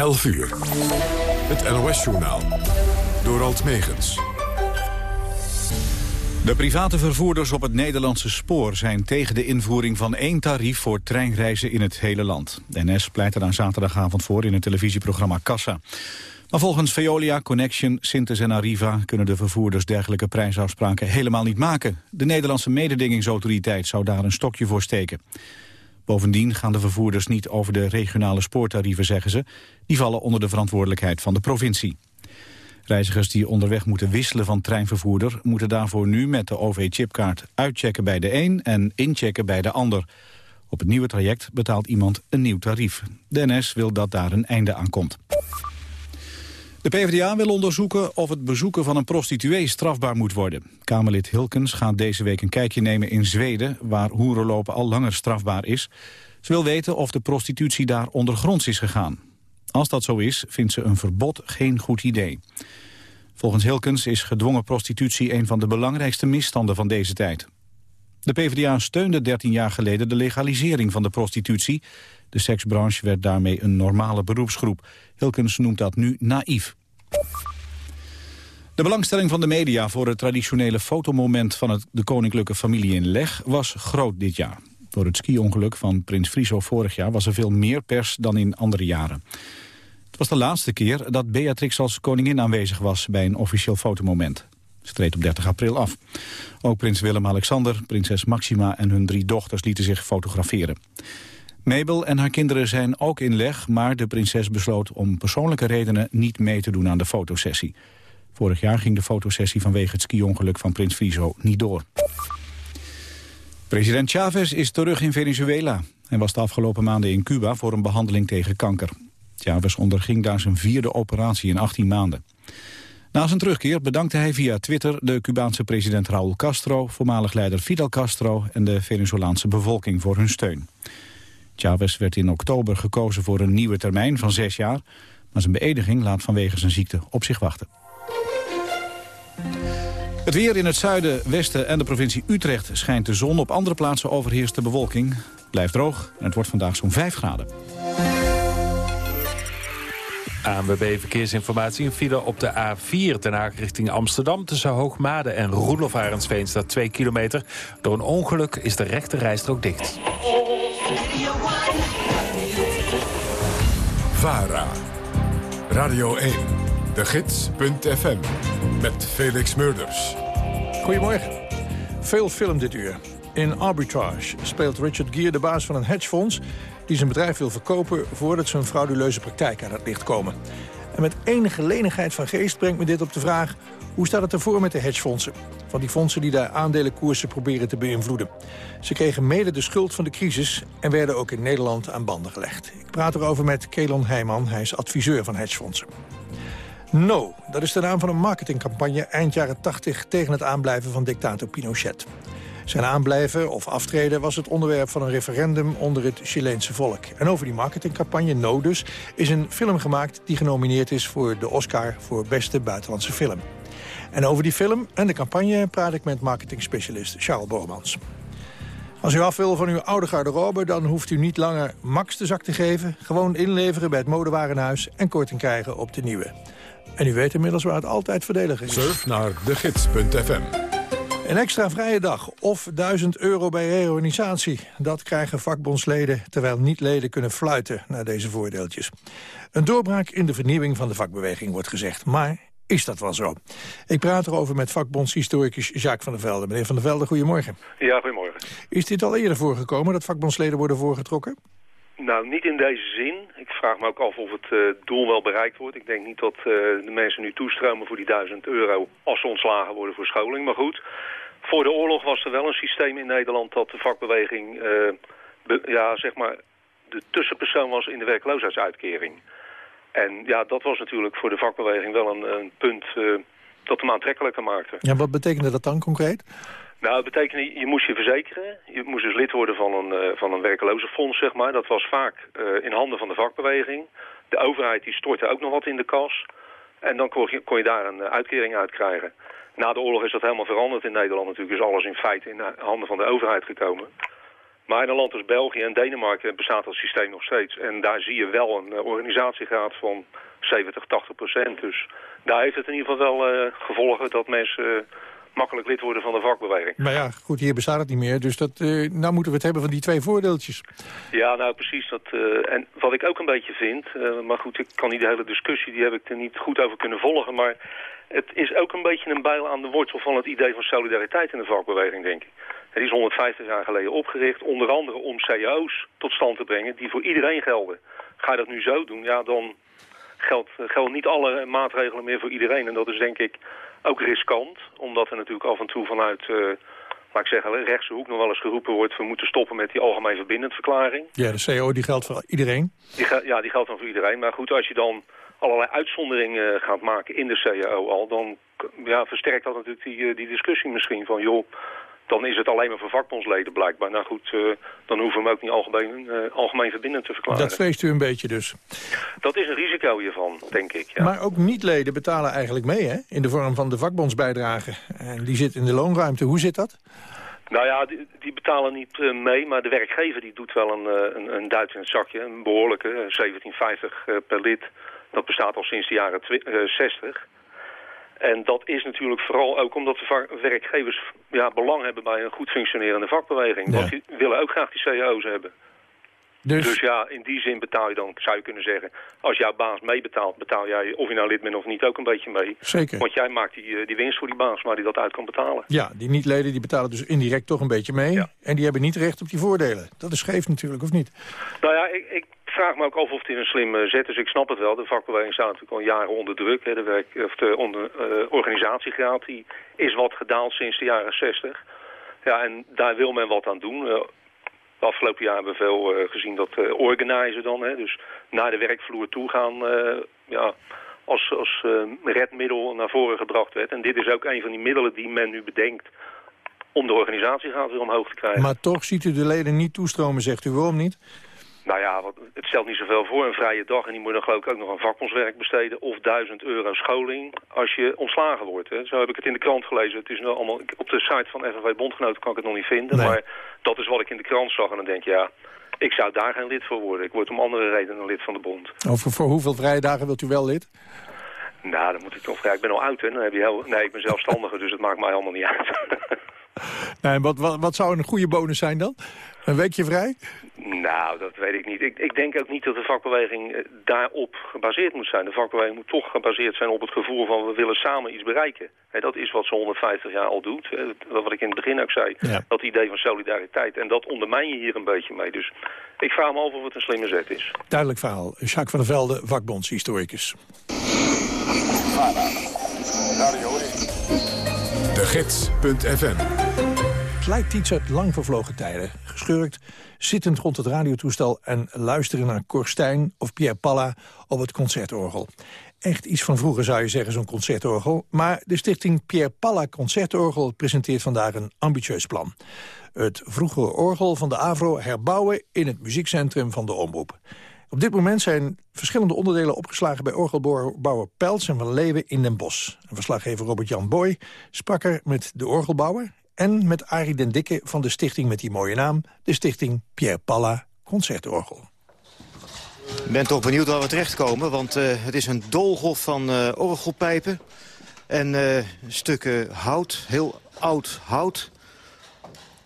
11 uur. Het NOS-journaal. Door Alt Megens. De private vervoerders op het Nederlandse spoor zijn tegen de invoering van één tarief voor treinreizen in het hele land. NS pleit er aan zaterdagavond voor in het televisieprogramma Kassa. Maar volgens Veolia, Connection, Sintes en Arriva kunnen de vervoerders dergelijke prijsafspraken helemaal niet maken. De Nederlandse mededingingsautoriteit zou daar een stokje voor steken. Bovendien gaan de vervoerders niet over de regionale spoortarieven, zeggen ze. Die vallen onder de verantwoordelijkheid van de provincie. Reizigers die onderweg moeten wisselen van treinvervoerder... moeten daarvoor nu met de OV-chipkaart uitchecken bij de een en inchecken bij de ander. Op het nieuwe traject betaalt iemand een nieuw tarief. De wil dat daar een einde aan komt. De PvdA wil onderzoeken of het bezoeken van een prostituee strafbaar moet worden. Kamerlid Hilkens gaat deze week een kijkje nemen in Zweden... waar hoerenlopen al langer strafbaar is. Ze wil weten of de prostitutie daar ondergronds is gegaan. Als dat zo is, vindt ze een verbod geen goed idee. Volgens Hilkens is gedwongen prostitutie een van de belangrijkste misstanden van deze tijd. De PvdA steunde 13 jaar geleden de legalisering van de prostitutie. De seksbranche werd daarmee een normale beroepsgroep. Hilkens noemt dat nu naïef. De belangstelling van de media voor het traditionele fotomoment van het, de koninklijke familie in Leg was groot dit jaar. Door het ski-ongeluk van prins Friso vorig jaar was er veel meer pers dan in andere jaren. Het was de laatste keer dat Beatrix als koningin aanwezig was bij een officieel fotomoment. Ze treedt op 30 april af. Ook prins Willem-Alexander, prinses Maxima en hun drie dochters lieten zich fotograferen. Mabel en haar kinderen zijn ook in leg, maar de prinses besloot om persoonlijke redenen niet mee te doen aan de fotosessie. Vorig jaar ging de fotosessie vanwege het ski-ongeluk van prins Friso niet door. President Chavez is terug in Venezuela. Hij was de afgelopen maanden in Cuba voor een behandeling tegen kanker. Chavez onderging daar zijn vierde operatie in 18 maanden. Na zijn terugkeer bedankte hij via Twitter de Cubaanse president Raúl Castro... voormalig leider Fidel Castro en de Venezolaanse bevolking voor hun steun. Chavez werd in oktober gekozen voor een nieuwe termijn van zes jaar... maar zijn beëdiging laat vanwege zijn ziekte op zich wachten. Het weer in het zuiden, westen en de provincie Utrecht schijnt de zon. Op andere plaatsen overheerst de bewolking. blijft droog en het wordt vandaag zo'n 5 graden. ANWB Verkeersinformatie. Een file op de A4 ten Haag richting Amsterdam... tussen Hoogmade en Roelof Arendsveen staat 2 kilometer. Door een ongeluk is de rechte rijstrook dicht. VARA. Radio 1. De Gids.fm. Met Felix Murders. Goedemorgen. Veel film dit uur. In Arbitrage speelt Richard Gere de baas van een hedgefonds... die zijn bedrijf wil verkopen voordat zijn frauduleuze praktijk aan het licht komen. En met enige lenigheid van geest brengt me dit op de vraag... hoe staat het ervoor met de hedgefondsen? Van die fondsen die de aandelenkoersen proberen te beïnvloeden. Ze kregen mede de schuld van de crisis en werden ook in Nederland aan banden gelegd. Ik praat erover met Kelon Heijman, hij is adviseur van hedgefondsen. No, dat is de naam van een marketingcampagne eind jaren 80 tegen het aanblijven van dictator Pinochet. Zijn aanblijven of aftreden was het onderwerp van een referendum onder het Chileense volk. En over die marketingcampagne, No dus, is een film gemaakt die genomineerd is voor de Oscar voor beste buitenlandse film. En over die film en de campagne praat ik met marketingspecialist Charles Bormans. Als u af wil van uw oude garderobe, dan hoeft u niet langer max de zak te geven. Gewoon inleveren bij het modewarenhuis en korting krijgen op de nieuwe. En u weet inmiddels waar het altijd verdedigen is. Surf naar degids.fm. Een extra vrije dag of 1000 euro bij reorganisatie. Dat krijgen vakbondsleden terwijl niet-leden kunnen fluiten naar deze voordeeltjes. Een doorbraak in de vernieuwing van de vakbeweging wordt gezegd. Maar is dat wel zo? Ik praat erover met vakbondshistoricus Jacques van der Velde. Meneer van der Velde, goedemorgen. Ja, goedemorgen. Is dit al eerder voorgekomen dat vakbondsleden worden voorgetrokken? Nou, niet in deze zin. Ik vraag me ook af of het uh, doel wel bereikt wordt. Ik denk niet dat uh, de mensen nu toestromen voor die 1000 euro als ze ontslagen worden voor scholing. Maar goed, voor de oorlog was er wel een systeem in Nederland dat de vakbeweging, uh, be, ja, zeg maar, de tussenpersoon was in de werkloosheidsuitkering. En ja, dat was natuurlijk voor de vakbeweging wel een, een punt dat hem aantrekkelijker maakte. Ja, wat betekende dat dan concreet? Nou, het betekende, je moest je verzekeren. Je moest dus lid worden van een, uh, van een werkelozenfonds, zeg maar. Dat was vaak in handen van de vakbeweging. De overheid die stortte ook nog wat in de kas. En dan kon je, kon je daar een uitkering uit krijgen. Na de oorlog is dat helemaal veranderd in Nederland natuurlijk. Is alles in feite in handen van de overheid gekomen. Maar in een land als België en Denemarken bestaat dat systeem nog steeds. En daar zie je wel een uh, organisatiegraad van 70, 80 procent. Dus daar heeft het in ieder geval wel uh, gevolgen dat mensen makkelijk lid worden van de vakbeweging. Maar ja, goed, hier bestaat het niet meer. Dus dat, uh, nou moeten we het hebben van die twee voordeeltjes. Ja, nou precies. Dat, uh, en wat ik ook een beetje vind... Uh, maar goed, ik kan niet de hele discussie... die heb ik er niet goed over kunnen volgen... maar het is ook een beetje een bijl aan de wortel van het idee van solidariteit in de vakbeweging, denk ik. Het is 150 jaar geleden opgericht, onder andere om cao's tot stand te brengen... die voor iedereen gelden. Ga je dat nu zo doen, ja, dan geldt, gelden niet alle maatregelen meer voor iedereen. En dat is denk ik ook riskant, omdat er natuurlijk af en toe vanuit, uh, laat ik zeggen, rechtse hoek nog wel eens geroepen wordt... we moeten stoppen met die algemeen verbindend verklaring. Ja, de CO die geldt voor iedereen? Die ja, die geldt dan voor iedereen. Maar goed, als je dan allerlei uitzonderingen gaat maken in de CAO al... dan ja, versterkt dat natuurlijk die, die discussie misschien van... joh, dan is het alleen maar voor vakbondsleden blijkbaar. Nou goed, uh, dan hoeven we hem ook niet algemeen, uh, algemeen verbindend te verklaren. Dat vreest u een beetje dus? Dat is een risico hiervan, denk ik. Ja. Maar ook niet-leden betalen eigenlijk mee, hè? In de vorm van de vakbondsbijdrage. En die zit in de loonruimte. Hoe zit dat? Nou ja, die, die betalen niet uh, mee, maar de werkgever die doet wel een, een, een duit in het zakje. Een behoorlijke, 17,50 per lid. Dat bestaat al sinds de jaren 60. En dat is natuurlijk vooral ook omdat de werkgevers ja, belang hebben bij een goed functionerende vakbeweging. Ja. Want die willen ook graag die cao's hebben. Dus... dus... ja, in die zin betaal je dan, zou je kunnen zeggen... als jouw baas meebetaalt, betaal jij, of je nou lid bent of niet, ook een beetje mee. Zeker. Want jij maakt die, die winst voor die baas, waar die dat uit kan betalen. Ja, die niet-leden die betalen dus indirect toch een beetje mee. Ja. En die hebben niet recht op die voordelen. Dat is scheef natuurlijk, of niet? Nou ja, ik, ik vraag me ook af of het in een slim zet. Dus ik snap het wel. De vakbeweging staat natuurlijk al jaren onder druk. Hè. De, werk, of de onder, uh, organisatiegraad die is wat gedaald sinds de jaren 60. Ja, en daar wil men wat aan doen. De afgelopen jaar hebben we veel uh, gezien dat uh, organizen dan, hè, dus naar de werkvloer toe gaan, uh, ja, als, als redmiddel naar voren gebracht werd. En dit is ook een van die middelen die men nu bedenkt om de organisatiegraad weer omhoog te krijgen. Maar toch ziet u de leden niet toestromen, zegt u. Waarom niet? Nou ja, het stelt niet zoveel voor. Een vrije dag en die moet dan geloof ik ook nog een vakbondswerk besteden. Of 1000 euro scholing als je ontslagen wordt. Hè. Zo heb ik het in de krant gelezen. Het is nu allemaal, op de site van FNV Bondgenoten kan ik het nog niet vinden. Nee. Maar dat is wat ik in de krant zag. En dan denk je, ja, ik zou daar geen lid voor worden. Ik word om andere redenen lid van de bond. Over voor hoeveel vrije dagen wilt u wel lid? Nou, dan moet ik toch vragen. Ik ben al oud, hè. Dan heb je heel... Nee, ik ben zelfstandiger, dus het maakt mij allemaal niet uit. nee, wat, wat, wat zou een goede bonus zijn dan? Een weekje vrij? Nou, dat weet ik niet. Ik, ik denk ook niet dat de vakbeweging daarop gebaseerd moet zijn. De vakbeweging moet toch gebaseerd zijn op het gevoel van we willen samen iets bereiken. He, dat is wat ze 150 jaar al doet. He, wat ik in het begin ook zei. Ja. Dat idee van solidariteit. En dat ondermijn je hier een beetje mee. Dus ik vraag me af of het een slimme zet is. Duidelijk verhaal. Jacques van der Velde, vakbondshistoricus. De Gids.fm Het lijkt iets uit lang vervlogen tijden. Geschurkt, zittend rond het radiotoestel... en luisteren naar Korstijn of Pierre Palla op het concertorgel. Echt iets van vroeger zou je zeggen, zo'n concertorgel. Maar de stichting Pierre Palla Concertorgel presenteert vandaag een ambitieus plan. Het vroegere orgel van de AVRO herbouwen in het muziekcentrum van de Omroep. Op dit moment zijn verschillende onderdelen opgeslagen bij orgelbouwer Pels en Van Leeuwen in Den Bosch. Verslaggever Robert-Jan Boy sprak er met de orgelbouwer en met Arie den Dikke van de stichting met die mooie naam... de stichting Pierre Palla Concertorgel. Ik ben toch benieuwd waar we terechtkomen, want uh, het is een doolhof van uh, orgelpijpen... en uh, stukken hout, heel oud hout.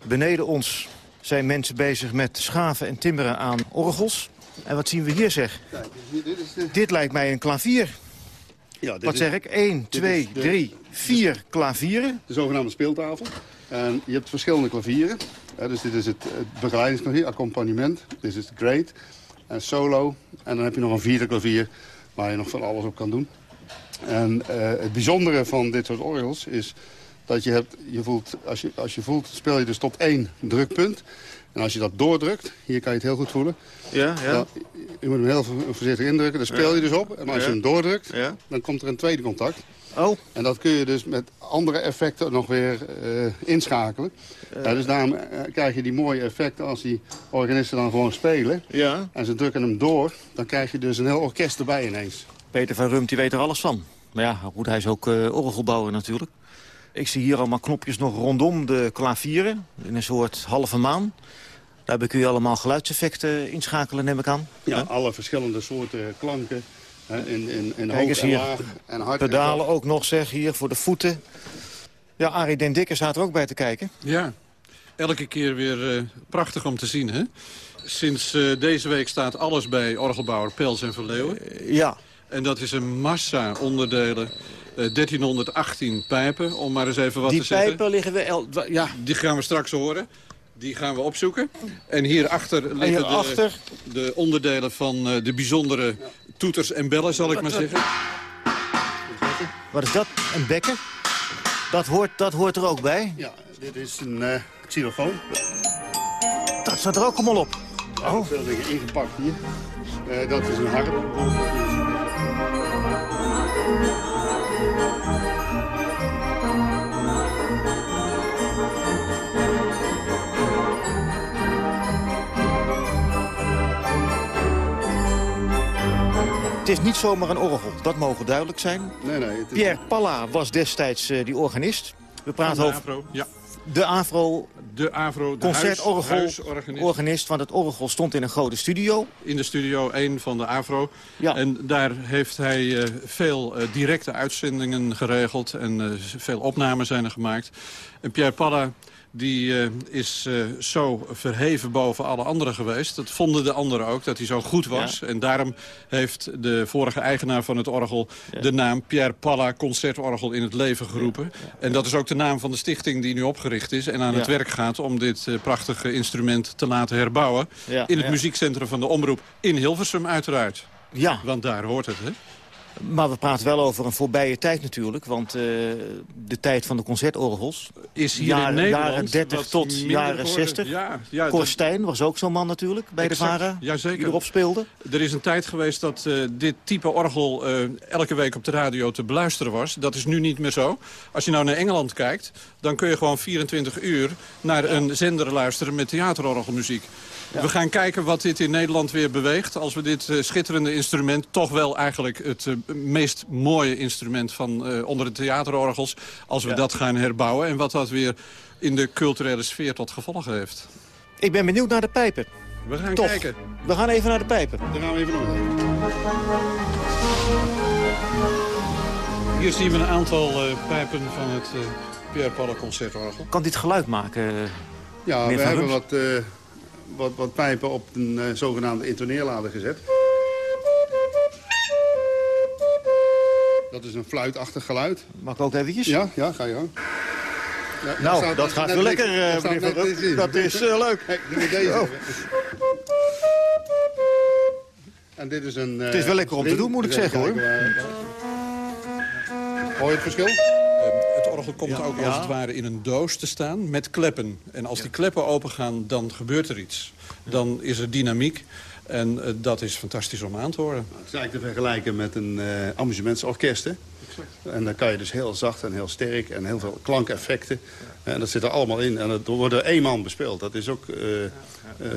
Beneden ons zijn mensen bezig met schaven en timmeren aan orgels. En wat zien we hier zeg? Kijk, dit, is de... dit lijkt mij een klavier. Ja, dit wat zeg ik? 1, 2, 3, 4 klavieren. De zogenaamde speeltafel. En je hebt verschillende klavieren. dus dit is het, het begeleidingsklavier, accompagnement. Dit is het great. En solo. En dan heb je nog een vierde klavier waar je nog van alles op kan doen. En uh, het bijzondere van dit soort orgels is dat je hebt, je voelt, als je, als je voelt, speel je dus tot één drukpunt. En als je dat doordrukt, hier kan je het heel goed voelen. Ja, ja. Dan, je moet hem heel voorzichtig indrukken, dan speel je dus op. En als ja. je hem doordrukt, ja. dan komt er een tweede contact. Oh. En dat kun je dus met andere effecten nog weer uh, inschakelen. Uh, ja, dus daarom uh, krijg je die mooie effecten als die organisten dan gewoon spelen. Ja. En ze drukken hem door, dan krijg je dus een heel orkest erbij ineens. Peter van Rumt, die weet er alles van. Maar ja, goed, hij is ook orgelbouwer natuurlijk. Ik zie hier allemaal knopjes nog rondom de klavieren. In een soort halve maan. Daarbij kun je allemaal geluidseffecten inschakelen, neem ik aan. Ja, alle verschillende soorten klanken. In, in, Kijk en laag en hard. en Pedalen ook nog, zeg, hier voor de voeten. Ja, Arie Den Dikker staat er ook bij te kijken. Ja, elke keer weer eh, prachtig om te zien, hè? Sinds eh, deze week staat alles bij orgelbouwer Pels en Van Leeuwen. Ja, En dat is een massa onderdelen. eh, 1318 pijpen, om maar eens even wat die te zeggen. pijpen liggen we... El Ja, die gaan we straks horen. Die gaan we opzoeken. En hierachter liggen hierachter, de, de onderdelen van eh, de bijzondere toeters en bellen, zal ik maar zeggen. wat is dat? Een bekken? Dat hoort, dat hoort er ook bij. Ja, dit is een eh xylofoon. Dat staat er ook allemaal op. Oh. Oh. Veel dingen ingepakt hier. Eh, dat is een harp. Het is niet zomaar een orgel, dat mogen duidelijk zijn. Nee, nee. Het is Pierre Palla was destijds eh, die organist. We praten de over Avro, ja. de Afro De Avro, de concertorgel huis- organist, want het orgel stond in een grote studio. in de studio 1 van de AVRO. Ja. En daar heeft hij eh, veel eh, directe uitzendingen geregeld. En eh, veel opnames zijn er gemaakt. En Pierre Palla die, eh, is eh, zo verheven boven alle anderen geweest. Dat vonden de anderen ook, dat hij zo goed was. En daarom heeft de vorige eigenaar van het orgel... de naam Pierre Palla Concertorgel in het leven geroepen. En dat is ook de naam van de stichting die nu opgericht is... en aan het werk gaat om dit eh, prachtige instrument te laten herbouwen. In het muziekcentrum van de Omroep in Hilversum uiteraard. Ja, Want daar hoort het, hè? Maar we praten wel over een voorbije tijd natuurlijk. Want eh, de tijd van de concertorgels. Is hier Jaren- in Nederland jaren 30 wat tot jaren geworden. 60. Ja, ja dat- was ook zo'n man natuurlijk bij Exact. de VARA. Jazeker. Die erop speelde. Er is een tijd geweest dat eh, dit type orgel eh, elke week op de radio te beluisteren was. Dat is nu niet meer zo. Als je nou naar Engeland kijkt, dan kun je gewoon 24 uur naar een zender luisteren met theaterorgelmuziek. We gaan kijken wat dit in Nederland weer beweegt. Als we dit eh, schitterende instrument, toch wel eigenlijk het eh, meest mooie instrument van eh, onder de theaterorgels, als we dat gaan herbouwen. En wat dat weer in de culturele sfeer tot gevolg heeft. Ik ben benieuwd naar de pijpen. We gaan kijken. We gaan even naar de pijpen. Dan gaan we even naar Hier zien we een aantal pijpen van het Pierre Palle Concertorgel. Kan dit geluid maken? Ja, we hebben Rums? wat, wat, wat pijpen op een eh, zogenaamde intoneerlader gezet. Dat is een fluitachtig geluid. Mag ik ook eventjes? Ja, ja, ga je gang. Ja, Nou, staat dat gaat wel lekker, eh, meneer Van net. Dat is eh, leuk. Doe deze. Oh. En dit is een... Het is wel lekker om te doen, moet ik zeggen, hoor. Hoor je het verschil? Orgel komt ook als het ware in een doos te staan met kleppen. En als die kleppen opengaan, dan gebeurt er iets. Dan is er dynamiek. En eh, dat is fantastisch om aan te horen. Het is eigenlijk te vergelijken met een eh amusementsorkest. hè? En dan kan je dus heel zacht en heel sterk en heel veel klankeffecten. En dat zit er allemaal in. En dat wordt door één man bespeeld. Dat is ook eh, eh,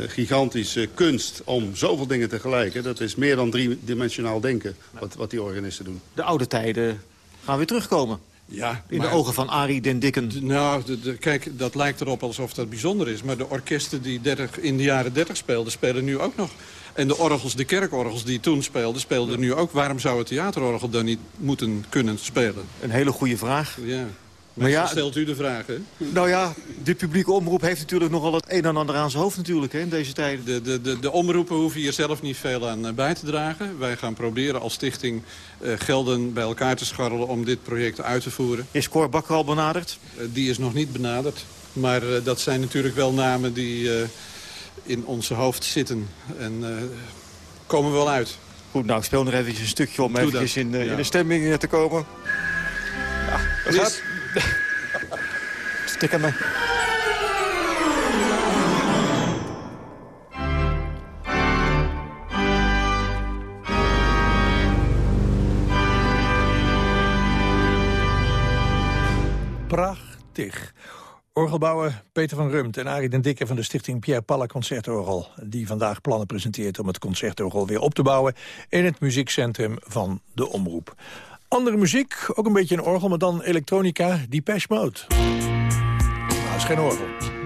gigantische kunst om zoveel dingen tegelijk. Hè? Dat is meer dan driedimensionaal denken wat, wat die organisten doen. De oude tijden gaan weer terugkomen. Ja, In maar- de ogen van Arie den Dikken. Nou, de, de- kijk, dat lijkt erop alsof dat bijzonder is. Maar de orkesten die 30, in de jaren 30 speelden, spelen nu ook nog. En de orgels, de kerkorgels die toen speelden, speelden nu ook. Waarom zou het theaterorgel dan niet moeten kunnen spelen? Een hele goede vraag. Ja. Maar ja- stelt u de vraag, hè? Nou ja, de publieke omroep heeft natuurlijk nogal het een en ander aan zijn hoofd natuurlijk hè, in deze tijden. De, de, de, de omroepen hoeven hier zelf niet veel aan eh, bij te dragen. Wij gaan proberen als stichting eh, gelden bij elkaar te scharrelen om dit project uit te voeren. Is Cor Bakker al benaderd? Eh, die is nog niet benaderd. Maar dat zijn natuurlijk wel namen die in onze hoofd zitten. En komen wel uit. Goed, nou, ik speel nog even een stukje om eventjes in, Ja. in de stemming te komen. Ja, dat gaat. Stik aan mij. Prachtig. Orgelbouwer Peter van Rumt en Arie den Dikke van de stichting Pierre Palle Concertorgel... die vandaag plannen presenteert om het concertorgel weer op te bouwen... in het muziekcentrum van de Omroep. Andere muziek, ook een beetje een orgel, maar dan elektronica, Depeche Mode. Nou, dat is geen orgel.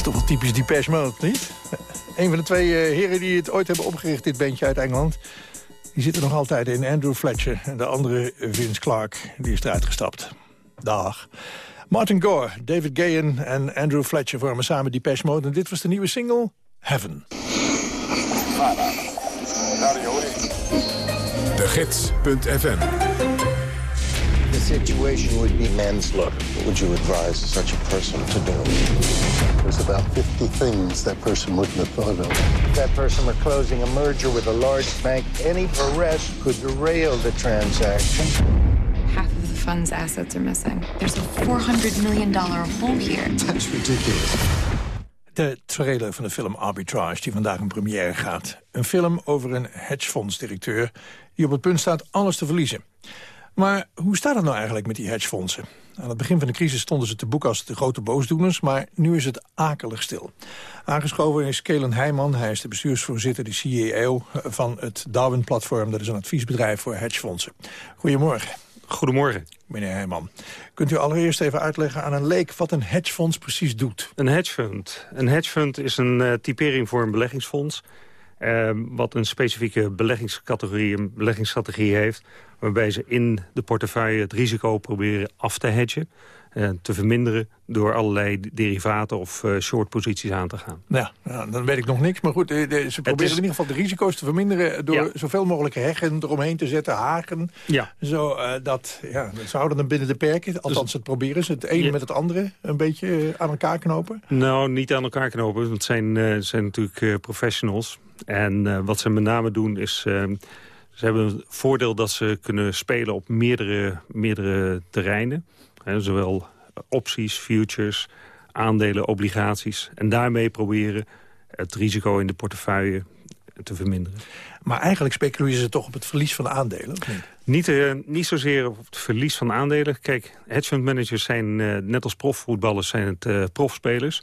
Is toch wel typisch Depeche Mode, niet? Een van de twee eh, heren die het ooit hebben opgericht, dit bandje uit Engeland... die zitten nog altijd in Andrew Fletcher. En de andere, Vince Clark, die is eruit gestapt. Dag. Martin Gore, David Gayen en Andrew Fletcher vormen samen Depeche Mode. En dit was de nieuwe single, Heaven. De Gids.fm situation would be manslaughter. What would you advise such a person to do? There's about 50 things that person wouldn't have thought of. If that person were closing a merger with a large bank, any arrest could derail the transaction. Half of the fund's assets are missing. There's a $400 million hole here. That's ridiculous. De trailer van de film Arbitrage, die vandaag in première gaat. Een film over een hedgefondsdirecteur die op het punt staat alles te verliezen. Maar hoe staat het nou eigenlijk met die hedgefondsen? Aan het begin van de crisis stonden ze te boek als de grote boosdoeners... maar nu is het akelig stil. Aangeschoven is Kelen Heijman. Hij is de bestuursvoorzitter, de CEO van het Darwin-platform. Dat is een adviesbedrijf voor hedgefondsen. Goedemorgen. Goedemorgen. Meneer Heijman. Kunt u allereerst even uitleggen aan een leek wat een hedgefonds precies doet? Een hedgefund. Een hedgefund is een uh, typering voor een beleggingsfonds... Uh, wat een specifieke beleggingscategorie, een beleggingsstrategie heeft... waarbij ze in de portefeuille het risico proberen af te hedgen... Uh, te verminderen door allerlei derivaten of uh, shortposities aan te gaan. Ja, nou, dan weet ik nog niks. Maar goed, de, de, ze proberen is... in ieder geval de risico's te verminderen... door ja. zoveel mogelijk heggen eromheen te zetten, haken. Ja. Zo, uh, dat, ja, ze houden dan binnen de perken. Althans, dus, het proberen ze. Het ene ja. met het andere een beetje aan elkaar knopen. Nou, niet aan elkaar knopen. Want het zijn, zijn natuurlijk professionals. En wat ze met name doen is... Ehm, ze hebben het voordeel dat ze kunnen spelen op meerdere, meerdere terreinen. He, zowel opties, futures, aandelen, obligaties. En daarmee proberen het risico in de portefeuille te verminderen. Maar eigenlijk speculeren ze toch op het verlies van aandelen? Of niet? Niet, uh, niet zozeer op het verlies van aandelen. Kijk, hedgefund managers zijn uh, net als profvoetballers zijn het uh, profspelers.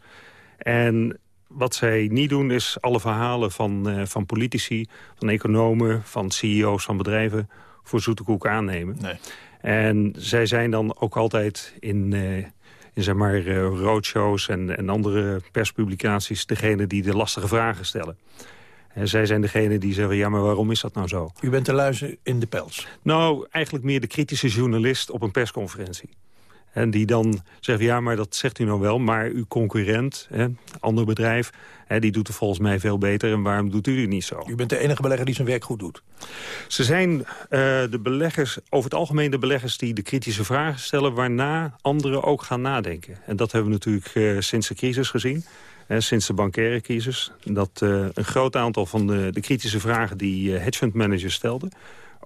En wat zij niet doen is alle verhalen van, uh, van politici, van economen, van CEO's van bedrijven voor zoete koek aannemen. Nee. En zij zijn dan ook altijd in, uh, in zeg maar, uh, roadshows en, en andere perspublicaties degene die de lastige vragen stellen. En zij zijn degene die zeggen, ja, maar waarom is dat nou zo? U bent de luizen in de pels? Nou, eigenlijk meer de kritische journalist op een persconferentie. En die dan zegt, ja, maar dat zegt u nou wel, maar uw concurrent, hè, ander bedrijf, hè, die doet het volgens mij veel beter. En waarom doet u het niet zo? U bent de enige belegger die zijn werk goed doet. Ze zijn uh, de beleggers, over het algemeen de beleggers die de kritische vragen stellen, waarna anderen ook gaan nadenken. En dat hebben we natuurlijk uh, sinds de crisis gezien. Hè, sinds de bankaire crisis. Dat uh, een groot aantal van de, de kritische vragen die hedgefund managers stelden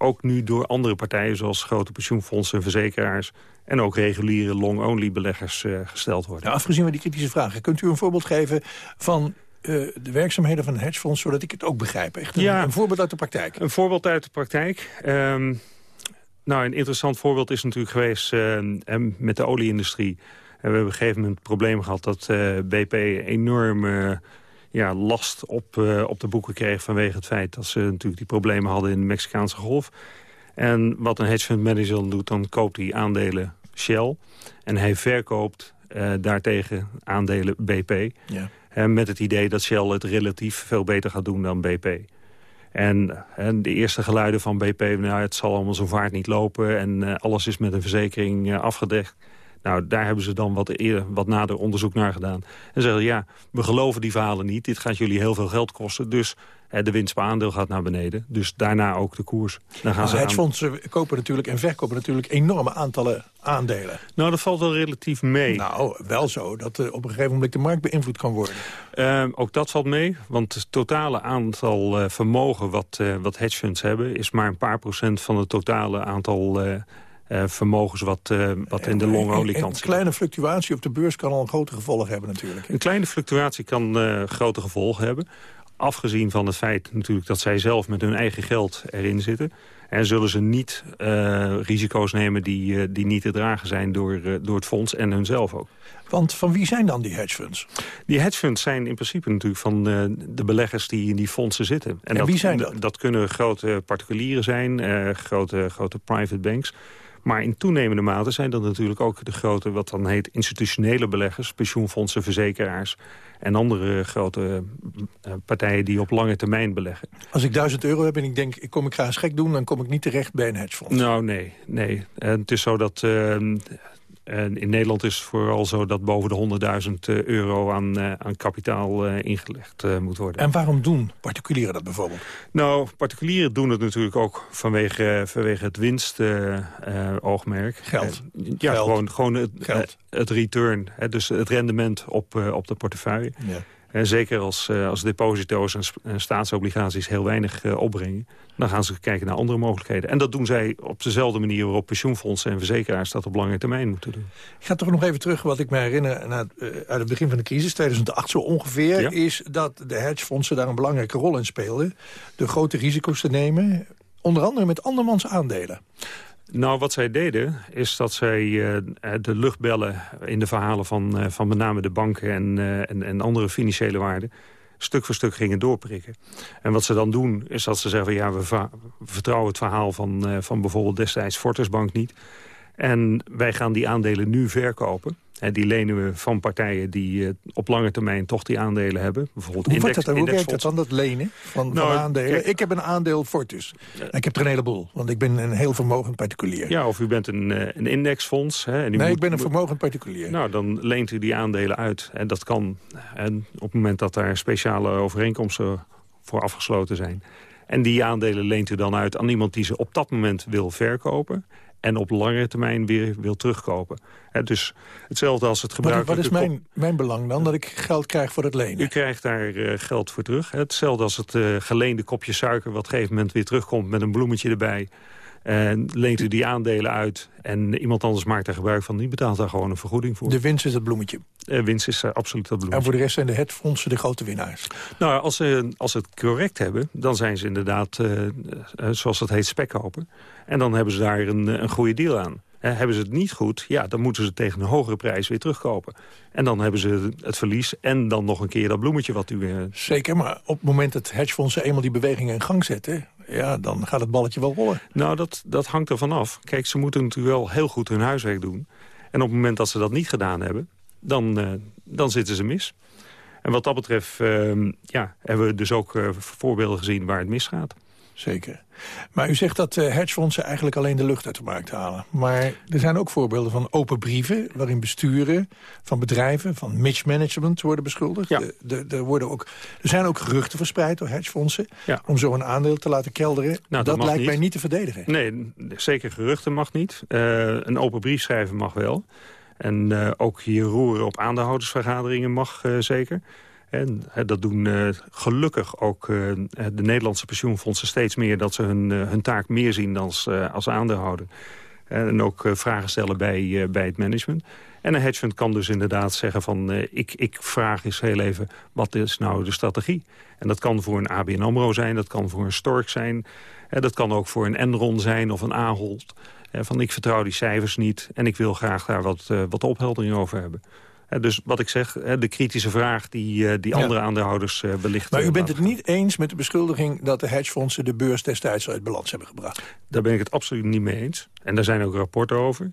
ook nu door andere partijen zoals grote pensioenfondsen en verzekeraars... en ook reguliere long-only beleggers uh, gesteld worden. Nou, afgezien van die kritische vragen, kunt u een voorbeeld geven van uh, de werkzaamheden van een hedgefonds... zodat ik het ook begrijp? Echt een, ja, een voorbeeld uit de praktijk. Een voorbeeld uit de praktijk. Um, nou, een interessant voorbeeld is natuurlijk geweest uh, met de olieindustrie. En we hebben op een gegeven moment het probleem gehad dat BP enorm ja, last op, uh, op de boeken kreeg... vanwege het feit dat ze natuurlijk die problemen hadden in de Mexicaanse golf. En wat een hedge fund manager dan doet, dan koopt hij aandelen Shell. En hij verkoopt uh, daartegen aandelen BP. Ja. En met het idee dat Shell het relatief veel beter gaat doen dan BP. En, en de eerste geluiden van BP, nou, het zal allemaal zo vaart niet lopen... en uh, alles is met een verzekering uh, afgedekt. Nou, daar hebben ze dan wat, eerder, wat nader onderzoek naar gedaan. En zeggen, ja, we geloven die verhalen niet. Dit gaat jullie heel veel geld kosten. Dus eh, de winst per aandeel gaat naar beneden. Dus daarna ook de koers. Dan gaan nou, hedgefondsen aan... kopen natuurlijk en verkopen natuurlijk enorme aantallen aandelen. Nou, dat valt wel relatief mee. Nou, wel zo dat er op een gegeven moment de markt beïnvloed kan worden. Uh, ook dat valt mee, want het totale aantal uh, vermogen wat, wat hedgefunds hebben... is maar een paar procent van het totale aantal uh, vermogens wat, uh, wat in de long-only kant zit. Een kleine fluctuatie op de beurs kan al een grote gevolgen hebben natuurlijk. Een kleine fluctuatie kan uh, grote gevolgen hebben. Afgezien van het feit natuurlijk dat zij zelf met hun eigen geld erin zitten. En zullen ze niet risico's nemen die, die niet te dragen zijn door, door het fonds en hunzelf ook. Want van wie zijn dan die hedgefunds? Die hedgefunds zijn in principe natuurlijk van de beleggers die in die fondsen zitten. En, en dat, wie zijn dat? Dat kunnen grote particulieren zijn, grote, grote private banks. Maar in toenemende mate zijn dat natuurlijk ook de grote... wat dan heet institutionele beleggers, pensioenfondsen, verzekeraars... en andere grote uh, partijen die op lange termijn beleggen. Als ik 1000 euro heb en ik denk, ik kom ik eens gek doen... dan kom ik niet terecht bij een hedgefonds. Nou, nee. nee. En het is zo dat uh, en in Nederland is het vooral zo dat boven de 100.000 eh, euro aan, uh, aan kapitaal uh, ingelegd moet worden. En waarom doen particulieren dat bijvoorbeeld? Nou, particulieren doen het natuurlijk ook vanwege, vanwege het winstoogmerk. Geld. ja, Geld. gewoon, gewoon het, Geld. het return, hè, dus het rendement op, op de portefeuille. Ja. En zeker als, als deposito's en, staatsobligaties heel weinig uh, opbrengen... dan gaan ze kijken naar andere mogelijkheden. En dat doen zij op dezelfde manier waarop pensioenfondsen en verzekeraars... dat op lange termijn moeten doen. Ik ga toch nog even terug wat ik me herinner uh, uit het begin van de crisis, 2008 zo ongeveer... Ja. is dat de hedgefondsen daar een belangrijke rol in speelden. De grote risico's te nemen, onder andere met andermans aandelen. Nou, wat zij deden, is dat zij uh, de luchtbellen in de verhalen van, uh, van met name de banken en, uh, en, en, andere financiële waarden stuk voor stuk gingen doorprikken. En wat ze dan doen, is dat ze zeggen... ja, we, we vertrouwen het verhaal van, van bijvoorbeeld destijds Fortisbank niet. En wij gaan die aandelen nu verkopen. En die lenen we van partijen die uh, op lange termijn toch die aandelen hebben. Bijvoorbeeld hoe, index, dat, hoe werkt dat dan, dat lenen van, nou, van aandelen? Kijk, ik heb een aandeel Fortis. Uh, ik heb er een heleboel, want ik ben een heel vermogend particulier. Ja, of u bent een, uh, een indexfonds. Hè, en u nee, moet, ik ben een vermogend particulier. Nou, dan leent u die aandelen uit. En dat kan en op het moment dat daar speciale overeenkomsten voor afgesloten zijn. En die aandelen leent u dan uit aan iemand die ze op dat moment wil verkopen en op langere termijn weer wil terugkopen. He, dus hetzelfde als het gebruik. Wat is mijn, mijn belang dan? Dat ik geld krijg voor het lenen? U krijgt daar uh, geld voor terug. He, hetzelfde als het uh, geleende kopje suiker... wat op een gegeven moment weer terugkomt met een bloemetje erbij. En leent u die aandelen uit en iemand anders maakt er gebruik van... die betaalt daar gewoon een vergoeding voor. De winst is het bloemetje? De winst is uh, absoluut dat bloemetje. En voor de rest zijn de hedgefondsen de grote winnaars? Nou, als ze, als ze het correct hebben, dan zijn ze inderdaad, uh, uh, zoals dat heet, spekkoper. En dan hebben ze daar een, een goede deal aan. He, hebben ze het niet goed, ja, dan moeten ze tegen een hogere prijs weer terugkopen. En dan hebben ze het verlies en dan nog een keer dat bloemetje wat u. Zeker, maar op het moment dat hedgefondsen eenmaal die beweging in gang zetten... ja, dan gaat het balletje wel rollen. Nou, dat, dat hangt ervan af. Kijk, ze moeten natuurlijk wel heel goed hun huiswerk doen. En op het moment dat ze dat niet gedaan hebben, dan, uh, dan zitten ze mis. En wat dat betreft uh, ja, hebben we dus ook uh, voorbeelden gezien waar het misgaat. Zeker. Maar u zegt dat uh, hedgefondsen eigenlijk alleen de lucht uit de markt halen. Maar er zijn ook voorbeelden van open brieven... waarin besturen van bedrijven, van mismanagement worden beschuldigd. Ja. De, de, er, worden ook, er zijn ook geruchten verspreid door hedgefondsen... Ja. om zo een aandeel te laten kelderen. Nou, dat dat lijkt niet. mij niet te verdedigen. Nee, zeker geruchten mag niet. Uh, een open brief schrijven mag wel. En uh, ook hier roeren op aandeelhoudersvergaderingen mag uh, zeker. En dat doen uh, gelukkig ook uh, de Nederlandse pensioenfondsen steeds meer... dat ze hun, uh, hun taak meer zien dan als, als aandeelhouder. En ook vragen stellen bij, bij het management. En een hedgefund kan dus inderdaad zeggen van... ik, ik vraag eens heel even, wat is nou de strategie? En dat kan voor een ABN AMRO zijn, dat kan voor een Stork zijn... dat kan ook voor een Enron zijn of een Ahold. van ik vertrouw die cijfers niet en ik wil graag daar wat, wat opheldering over hebben. Dus wat ik zeg, de kritische vraag die, die andere ja. aandeelhouders belichten. Maar u bent het niet eens met de beschuldiging dat de hedgefondsen de beurs destijds uit balans hebben gebracht? Daar ben ik het absoluut niet mee eens. En daar zijn ook rapporten over.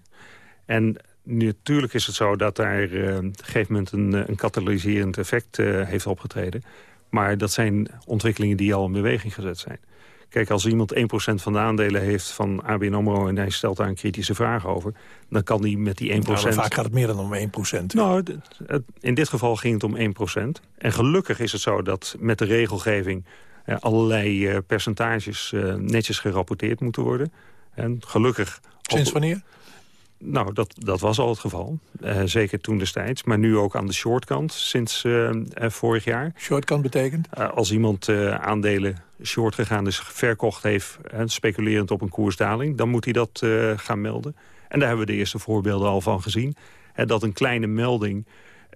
En natuurlijk is het zo dat daar uh, op een gegeven moment een, een katalyserend effect uh, heeft opgetreden. Maar dat zijn ontwikkelingen die al in beweging gezet zijn. Kijk, als iemand 1% van de aandelen heeft van ABN AMRO... en hij stelt daar een kritische vraag over... dan kan hij met die 1%... Nou, vaak gaat het meer dan om 1%. Nou, in dit geval ging het om 1%. En gelukkig is het zo dat met de regelgeving... Eh, allerlei uh, percentages uh, netjes gerapporteerd moeten worden. En gelukkig... Sinds wanneer? Nou, dat, dat was al het geval. Uh, zeker toen destijds. Maar nu ook aan de shortkant sinds uh, uh, vorig jaar. Shortkant betekent? als iemand aandelen short gegaan is, verkocht heeft... speculerend op een koersdaling, dan moet hij dat gaan melden. En daar hebben we de eerste voorbeelden al van gezien. dat een kleine melding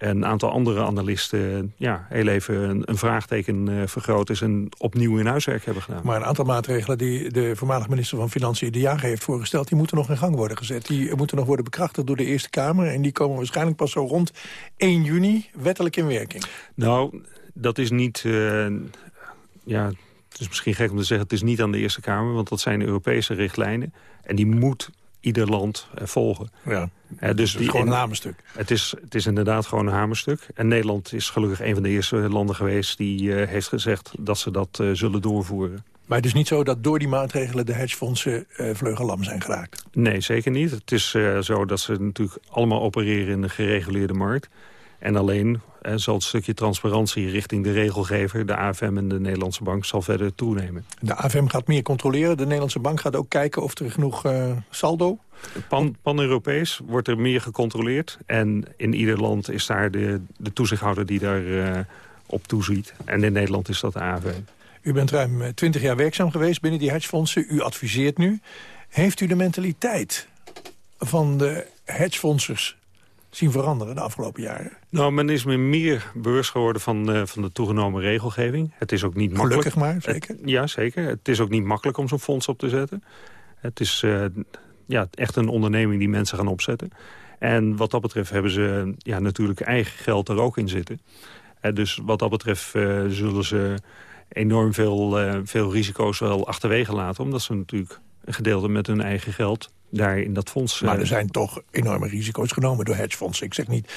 een aantal andere analisten ja, heel even een, een vraagteken uh, vergroot is... en opnieuw in huiswerk hebben gedaan. Maar een aantal maatregelen die de voormalig minister van Financiën de Jager heeft voorgesteld... die moeten nog in gang worden gezet. Die moeten nog worden bekrachtigd door de Eerste Kamer... en die komen waarschijnlijk pas zo rond 1 juni wettelijk in werking. Nou, dat is niet... Uh, ja, het is misschien gek om te zeggen, het is niet aan de Eerste Kamer... want dat zijn Europese richtlijnen. En die moet ieder land volgen. Ja, dus het is gewoon een hamerstuk. Het is, het is inderdaad gewoon een hamerstuk. En Nederland is gelukkig een van de eerste landen geweest... die heeft gezegd dat ze dat zullen doorvoeren. Maar het is niet zo dat door die maatregelen de hedgefondsen uh, vleugellam zijn geraakt? Nee, zeker niet. Het is zo dat ze natuurlijk allemaal opereren in de gereguleerde markt. En alleen zal het stukje transparantie richting de regelgever... de AFM en de Nederlandse Bank zal verder toenemen. De AFM gaat meer controleren. De Nederlandse Bank gaat ook kijken of er genoeg saldo... Pan-Europees wordt er meer gecontroleerd. En in ieder land is daar de, de toezichthouder die daar op toeziet. En in Nederland is dat de AFM. U bent ruim 20 jaar werkzaam geweest binnen die hedgefondsen. U adviseert nu. Heeft u de mentaliteit van de hedgefondsers zien veranderen de afgelopen jaren? Nou, men is me meer bewust geworden van, uh, van de toegenomen regelgeving. Het is ook niet makkelijk. Gelukkig maar, zeker? Het, ja, zeker. Het is ook niet makkelijk om zo'n fonds op te zetten. Het is uh, ja, echt een onderneming die mensen gaan opzetten. En wat dat betreft hebben ze ja, natuurlijk eigen geld er ook in zitten. Uh, dus wat dat betreft zullen ze enorm veel, veel risico's wel achterwege laten. Omdat ze natuurlijk een gedeelte met hun eigen geld daar in dat fonds... Maar er eh, zijn toch enorme risico's genomen door hedgefondsen. Ik zeg niet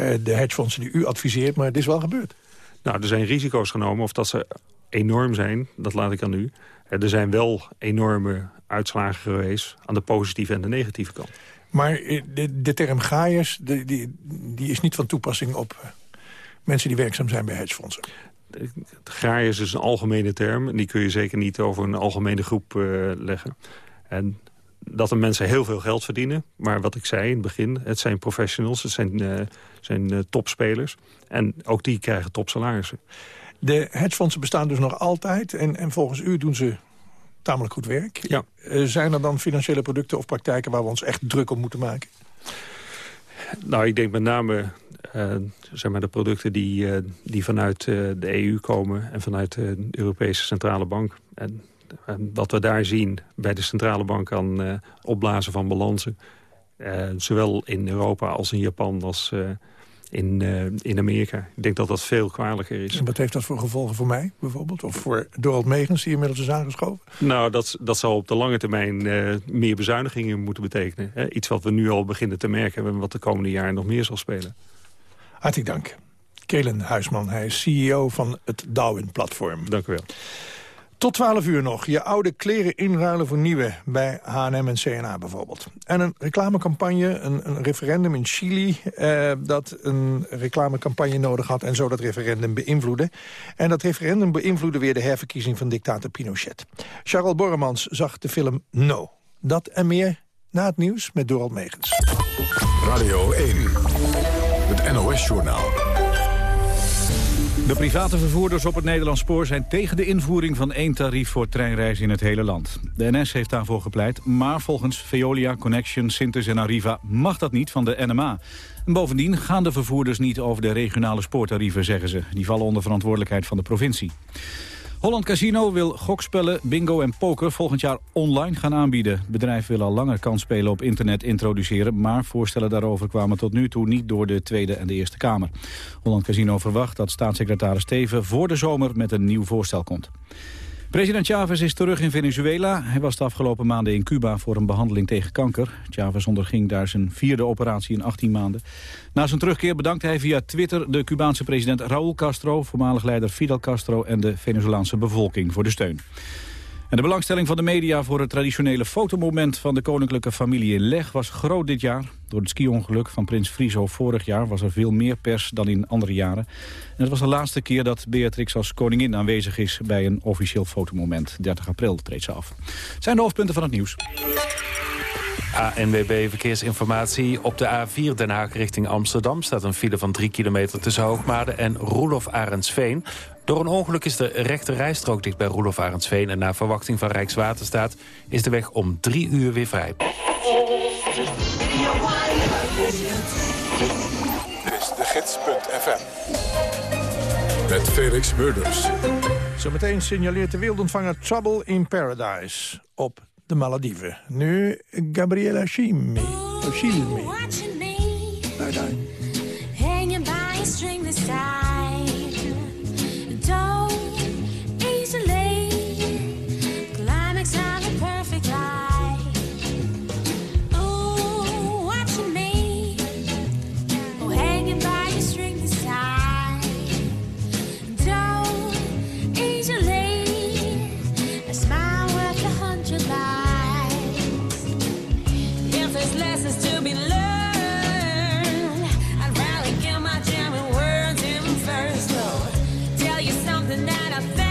uh, de hedgefondsen die u adviseert, maar het is wel gebeurd. Nou, er zijn risico's genomen. Of dat ze enorm zijn, dat laat ik aan u. Er zijn wel enorme uitslagen geweest aan de positieve en de negatieve kant. Maar de, de term gaaiers, die, die is niet van toepassing op mensen die werkzaam zijn bij hedgefondsen graaiers is een algemene term. En die kun je zeker niet over een algemene groep uh, leggen. En dat de mensen heel veel geld verdienen. Maar wat ik zei in het begin, het zijn professionals, het zijn, uh, zijn uh, topspelers. En ook die krijgen topsalarissen. De hedgefondsen bestaan dus nog altijd. En, en volgens u doen ze tamelijk goed werk. Ja. zijn er dan financiële producten of praktijken waar we ons echt druk op moeten maken? Nou, ik denk met name uh, zeg maar de producten die, uh, die vanuit uh, de EU komen... en vanuit de Europese Centrale Bank. En, wat we daar zien bij de Centrale Bank aan opblazen van balansen... zowel in Europa als in Japan als in, in Amerika. Ik denk dat dat veel kwalijker is. En wat heeft dat voor gevolgen voor mij bijvoorbeeld? Of voor Dorald Megens die inmiddels is aangeschoven? Nou, dat, dat zal op de lange termijn meer bezuinigingen moeten betekenen. Hè? Iets wat we nu al beginnen te merken... en wat de komende jaren nog meer zal spelen. Hartelijk dank. Kelen Huisman, hij is CEO van het Darwin-platform. Dank u wel. Tot 12 uur nog. Je oude kleren inruilen voor nieuwe bij H&M en CNA bijvoorbeeld. En een reclamecampagne, een, een referendum in Chili... Eh, dat een reclamecampagne nodig had en zo dat referendum beïnvloedde. En dat referendum beïnvloedde weer de herverkiezing van dictator Pinochet. Charles Borremans zag de film No. Dat en meer na het nieuws met Dorald Megens. Radio 1. Het NOS-journaal. De private vervoerders op het Nederlands spoor zijn tegen de invoering van één tarief voor treinreizen in het hele land. De NS heeft daarvoor gepleit, maar volgens Veolia, Connection, Sintes en Arriva mag dat niet van de NMA. En bovendien gaan de vervoerders niet over de regionale spoortarieven, zeggen ze. Die vallen onder verantwoordelijkheid van de provincie. Holland Casino wil gokspellen, bingo en poker volgend jaar online gaan aanbieden. Bedrijf wil al langer kansspelen op internet introduceren... maar voorstellen daarover kwamen tot nu toe niet door de Tweede en de Eerste Kamer. Holland Casino verwacht dat staatssecretaris Steven voor de zomer met een nieuw voorstel komt. President Chavez is terug in Venezuela. Hij was de afgelopen maanden in Cuba voor een behandeling tegen kanker. Chavez onderging daar zijn vierde operatie in 18 maanden. Na zijn terugkeer bedankte hij via Twitter de Cubaanse president Raúl Castro... voormalig leider Fidel Castro en de Venezolaanse bevolking voor de steun. En de belangstelling van de media voor het traditionele fotomoment van de koninklijke familie in Leg was groot dit jaar. Door het ski-ongeluk van prins Friso vorig jaar was er veel meer pers dan in andere jaren. En het was de laatste keer dat Beatrix als koningin aanwezig is bij een officieel fotomoment. 30 april treedt ze af. Het zijn de hoofdpunten van het nieuws. ANWB Verkeersinformatie. Op de A4 Den Haag richting Amsterdam staat een file van 3 kilometer tussen Hoogmade en Roelof Arendsveen. Door een ongeluk is de rechte rijstrook dicht bij Roelof Arendsveen... en na verwachting van Rijkswaterstaat is de weg om drie uur weer vrij. Dit is de gids.fm. Met Felix Murders. Zometeen signaleert de wereldontvanger Trouble in Paradise op de Malediven. Nu Gabriela Chimi. Chilmi. Hanging by a string something that I found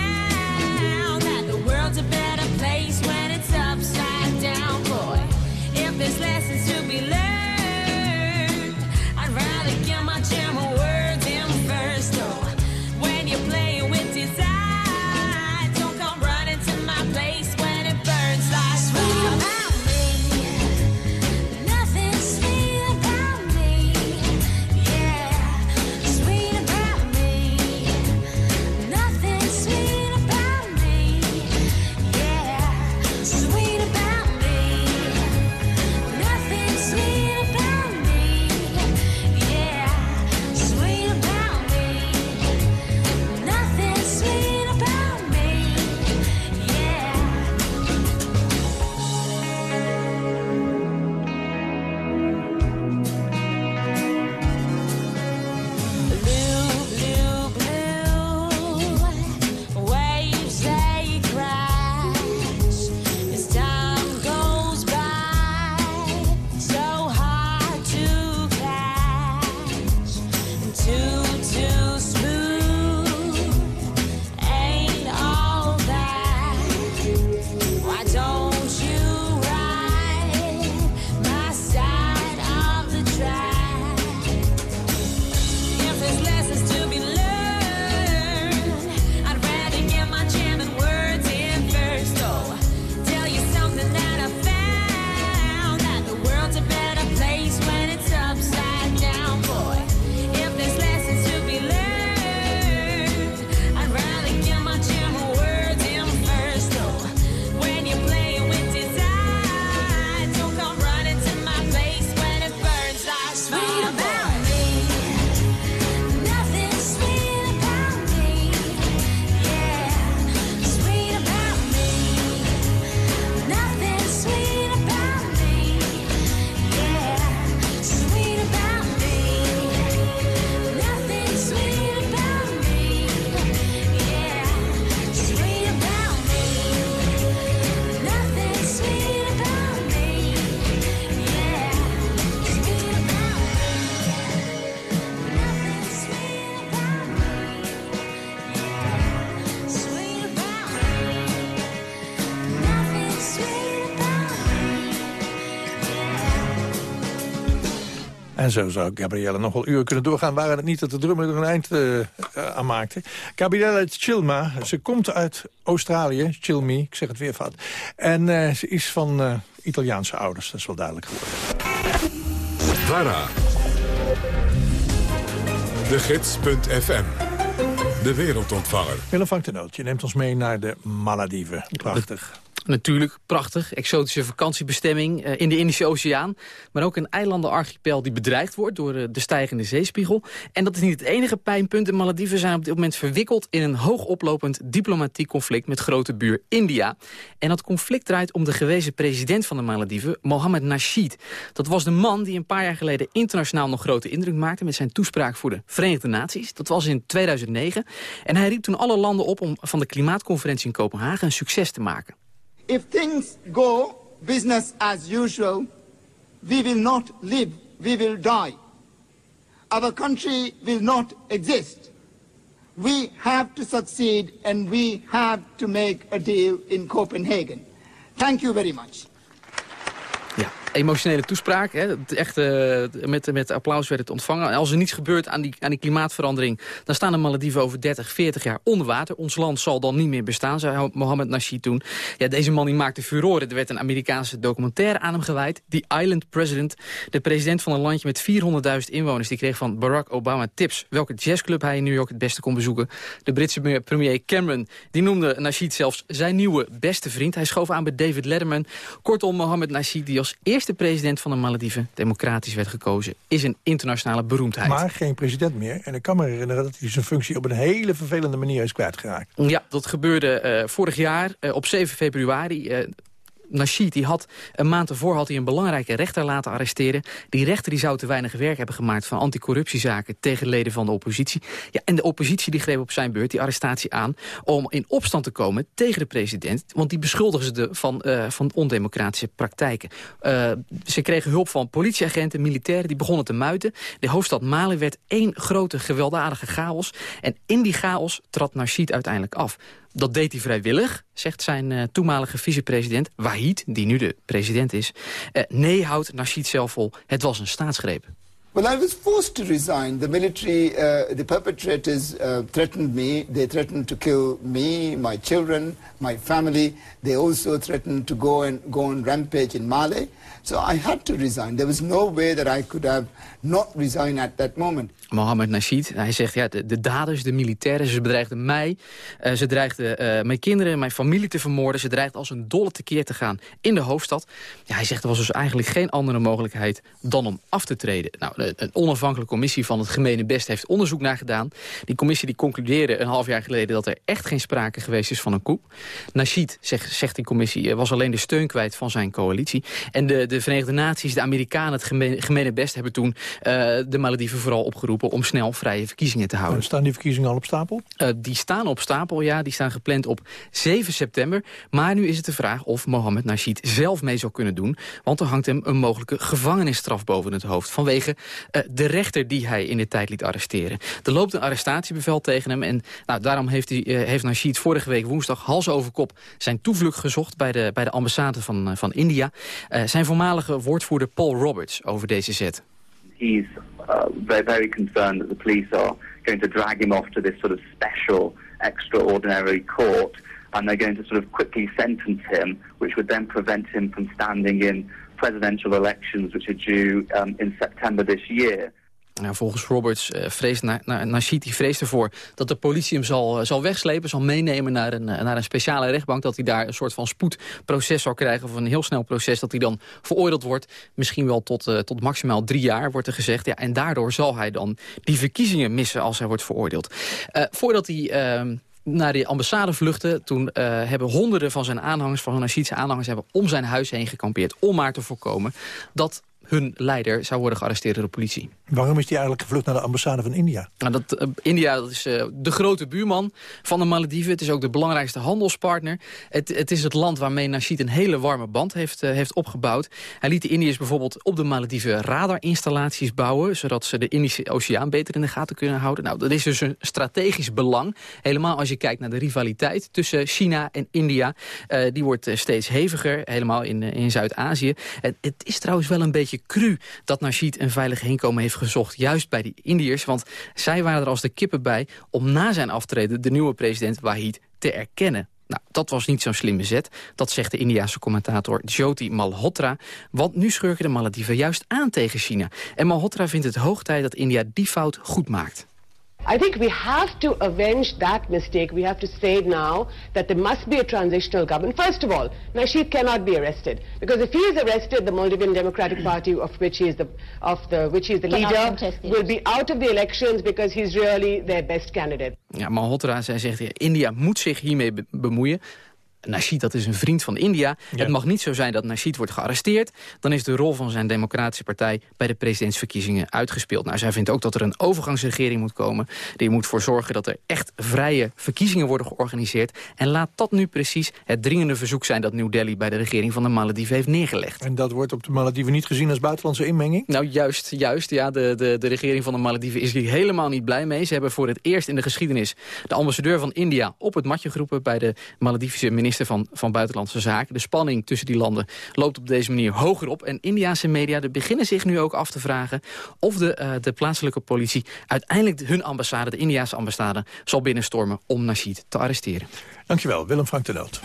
En zo zou Gabrielle nog wel uren kunnen doorgaan... waren het niet dat de drummer er een eind eh, eh, aan maakte. Gabrielle Chilma, ze komt uit Australië. Chilmi, ik zeg het weer fout. En eh, ze is van Italiaanse ouders, dat is wel duidelijk geworden. VARA. De Gids.fm. De wereldontvanger. Willem van de Noot, je neemt ons mee naar de Malediven. Prachtig. Natuurlijk, prachtig. Exotische vakantiebestemming eh, in de Indische Oceaan. Maar ook een eilandenarchipel die bedreigd wordt door eh, de stijgende zeespiegel. En dat is niet het enige pijnpunt. De Malediven zijn op dit moment verwikkeld in een hoogoplopend diplomatiek conflict met grote buur India. En dat conflict draait om de gewezen president van de Malediven, Mohammed Nasheed. Dat was de man die een paar jaar geleden internationaal nog grote indruk maakte met zijn toespraak voor de Verenigde Naties. Dat was in 2009. En hij riep toen alle landen op om van de klimaatconferentie in Kopenhagen een succes te maken. If things go business as usual, we will not live, we will die. Our country will not exist. We have to succeed and we have to make a deal in Copenhagen. Thank you very much. Emotionele toespraak. Hè. Echt, eh, met, met applaus werd het ontvangen. En als er niets gebeurt aan die, aan die klimaatverandering... dan staan de Malediven over 30, 40 jaar onder water. Ons land zal dan niet meer bestaan, zei Mohammed Nasheed toen. Ja, deze man die maakte furoren. Er werd een Amerikaanse documentaire aan hem gewijd. The Island President. De president van een landje met 400.000 inwoners... die kreeg van Barack Obama tips welke jazzclub hij in New York het beste kon bezoeken. De Britse premier Cameron die noemde Nasheed zelfs zijn nieuwe beste vriend. Hij schoof aan bij David Letterman. Kortom, Mohammed Nasheed, die als eerste president van de Malediven... democratisch werd gekozen, is een internationale beroemdheid. Maar geen president meer. En ik kan me herinneren dat hij zijn functie op een hele vervelende manier is kwijtgeraakt. Ja, dat gebeurde eh, vorig jaar eh, op 7 februari. eh, Nasheed die had een maand ervoor had hij een belangrijke rechter laten arresteren. Die rechter die zou te weinig werk hebben gemaakt van anticorruptiezaken tegen leden van de oppositie. Ja, en de oppositie die greep op zijn beurt die arrestatie aan om in opstand te komen tegen de president. Want die beschuldigen ze van, eh, van ondemocratische praktijken. Eh, ze kregen hulp van politieagenten, militairen, die begonnen te muiten. De hoofdstad Mali werd één grote gewelddadige chaos. En in die chaos trad Nasheed uiteindelijk af. Dat deed hij vrijwillig, zegt zijn eh, toenmalige vicepresident Wahid, die nu de president is. Eh, nee, houdt Nasheed zelf vol, het was een staatsgreep. Well, I was forced to resign. The military, uh, the perpetrators uh, threatened me. They threatened to kill me, my children, my family. They also threatened to go and go on rampage in Mali. So I had to resign. There was no way that I could have not resigned at that moment. Mohammed Nasheed, hij zegt, ja, de, de daders, de militairen, ze bedreigden mij. eh, ze dreigden eh, mijn kinderen, mijn familie te vermoorden. Ze dreigden als een dolle tekeer te gaan in de hoofdstad. Ja, hij zegt, er was dus eigenlijk geen andere mogelijkheid dan om af te treden. Nou, een- onafhankelijke commissie van het gemene best heeft onderzoek naar gedaan. Die commissie die concludeerde een half jaar geleden dat er echt geen sprake geweest is van een coup. Nasheed, zegt, zegt die commissie, eh, was alleen de steun kwijt van zijn coalitie. En de, de Verenigde Naties, de Amerikanen, het gemene, best hebben toen de Malediven vooral opgeroepen om snel vrije verkiezingen te houden. Staan die verkiezingen al op stapel? Eh, die staan op stapel, ja. Die staan gepland op 7 september. Maar nu is het de vraag of Mohammed Nasheed zelf mee zou kunnen doen. Want er hangt hem een mogelijke gevangenisstraf boven het hoofd. Vanwege eh, de rechter die hij in de tijd liet arresteren. Er loopt een arrestatiebevel tegen hem. En nou, daarom heeft, hij, eh, heeft Nasheed vorige week woensdag hals over kop... zijn toevlucht gezocht bij de, bij de ambassade van, eh, van India. Eh, zijn voormalige woordvoerder Paul Roberts over deze zet. He's uh, very, very concerned that the police are going to drag him off to this sort of special, extraordinary court, and they're going to sort of quickly sentence him, which would then prevent him from standing in presidential elections, which are due um, in September this year. Nou, volgens Roberts uh, vreest na, na, vreest ervoor dat de politie hem zal, uh, zal wegslepen, zal meenemen naar een, uh, naar een speciale rechtbank, dat hij daar een soort van spoedproces zal krijgen, of een heel snel proces, dat hij dan veroordeeld wordt, misschien wel tot, tot maximaal drie jaar, wordt er gezegd. Ja, en daardoor zal hij dan die verkiezingen missen als hij wordt veroordeeld. voordat hij ehm, naar de ambassade vluchten. Toen hebben honderden van zijn aanhangers, van Nasheedse aanhangers... hebben om zijn huis heen gekampeerd om maar te voorkomen... dat hun leider zou worden gearresteerd door de politie. Waarom is hij eigenlijk gevlucht naar de ambassade van India? Nou, dat, uh, India dat is uh, de grote buurman van de Malediven. Het is ook de belangrijkste handelspartner. Het, het is het land waarmee Nasheed een hele warme band heeft, uh, heeft opgebouwd. Hij liet de Indiërs bijvoorbeeld op de Malediven radarinstallaties bouwen... zodat ze de Indische Oceaan beter in de gaten kunnen houden. Nou, dat is dus een strategisch belang. Helemaal als je kijkt naar de rivaliteit tussen China en India. die wordt steeds heviger, helemaal in, in Zuid-Azië. Het is trouwens wel een beetje cru dat Nasheed een veilig heenkomen heeft gezocht. Juist bij die Indiërs, want zij waren er als de kippen bij... om na zijn aftreden de nieuwe president Wahid te erkennen. Nou, dat was niet zo'n slimme zet. Dat zegt de Indiase commentator Jyoti Malhotra. Want nu schurken de Malediven juist aan tegen China. En Malhotra vindt het hoog tijd dat India die fout goed maakt. I think we have to avenge that mistake. We have to say now that there must be a transitional government. First of all, Nasheed cannot be arrested because if he is arrested, the Moldovan Democratic Party, of which he is the of the which he is the leader, will be out of the elections because he's really their best candidate. Ja, Malhotra zij zegt, India moet zich hiermee be bemoeien. Nasheed, dat is een vriend van India. Ja. Het mag niet zo zijn dat Nasheed wordt gearresteerd. Dan is de rol van zijn democratische partij bij de presidentsverkiezingen uitgespeeld. Nou, zij vindt ook dat er een overgangsregering moet komen. Die moet voor zorgen dat er echt vrije verkiezingen worden georganiseerd. En laat dat nu precies het dringende verzoek zijn dat New Delhi bij de regering van de Malediven heeft neergelegd. En dat wordt op de Malediven niet gezien als buitenlandse inmenging? Nou, juist, juist. Ja, de, de, de regering van de Malediven is hier helemaal niet blij mee. Ze hebben voor het eerst in de geschiedenis de ambassadeur van India op het matje geroepen bij de Maledivische minister van, van Buitenlandse Zaken. De spanning tussen die landen loopt op deze manier hoger op. En Indiaanse media beginnen zich nu ook af te vragen... of de, uh, de plaatselijke politie uiteindelijk hun ambassade, de Indiaanse ambassade... zal binnenstormen om Nasheed te arresteren. Dankjewel, Willem Frank de Noot.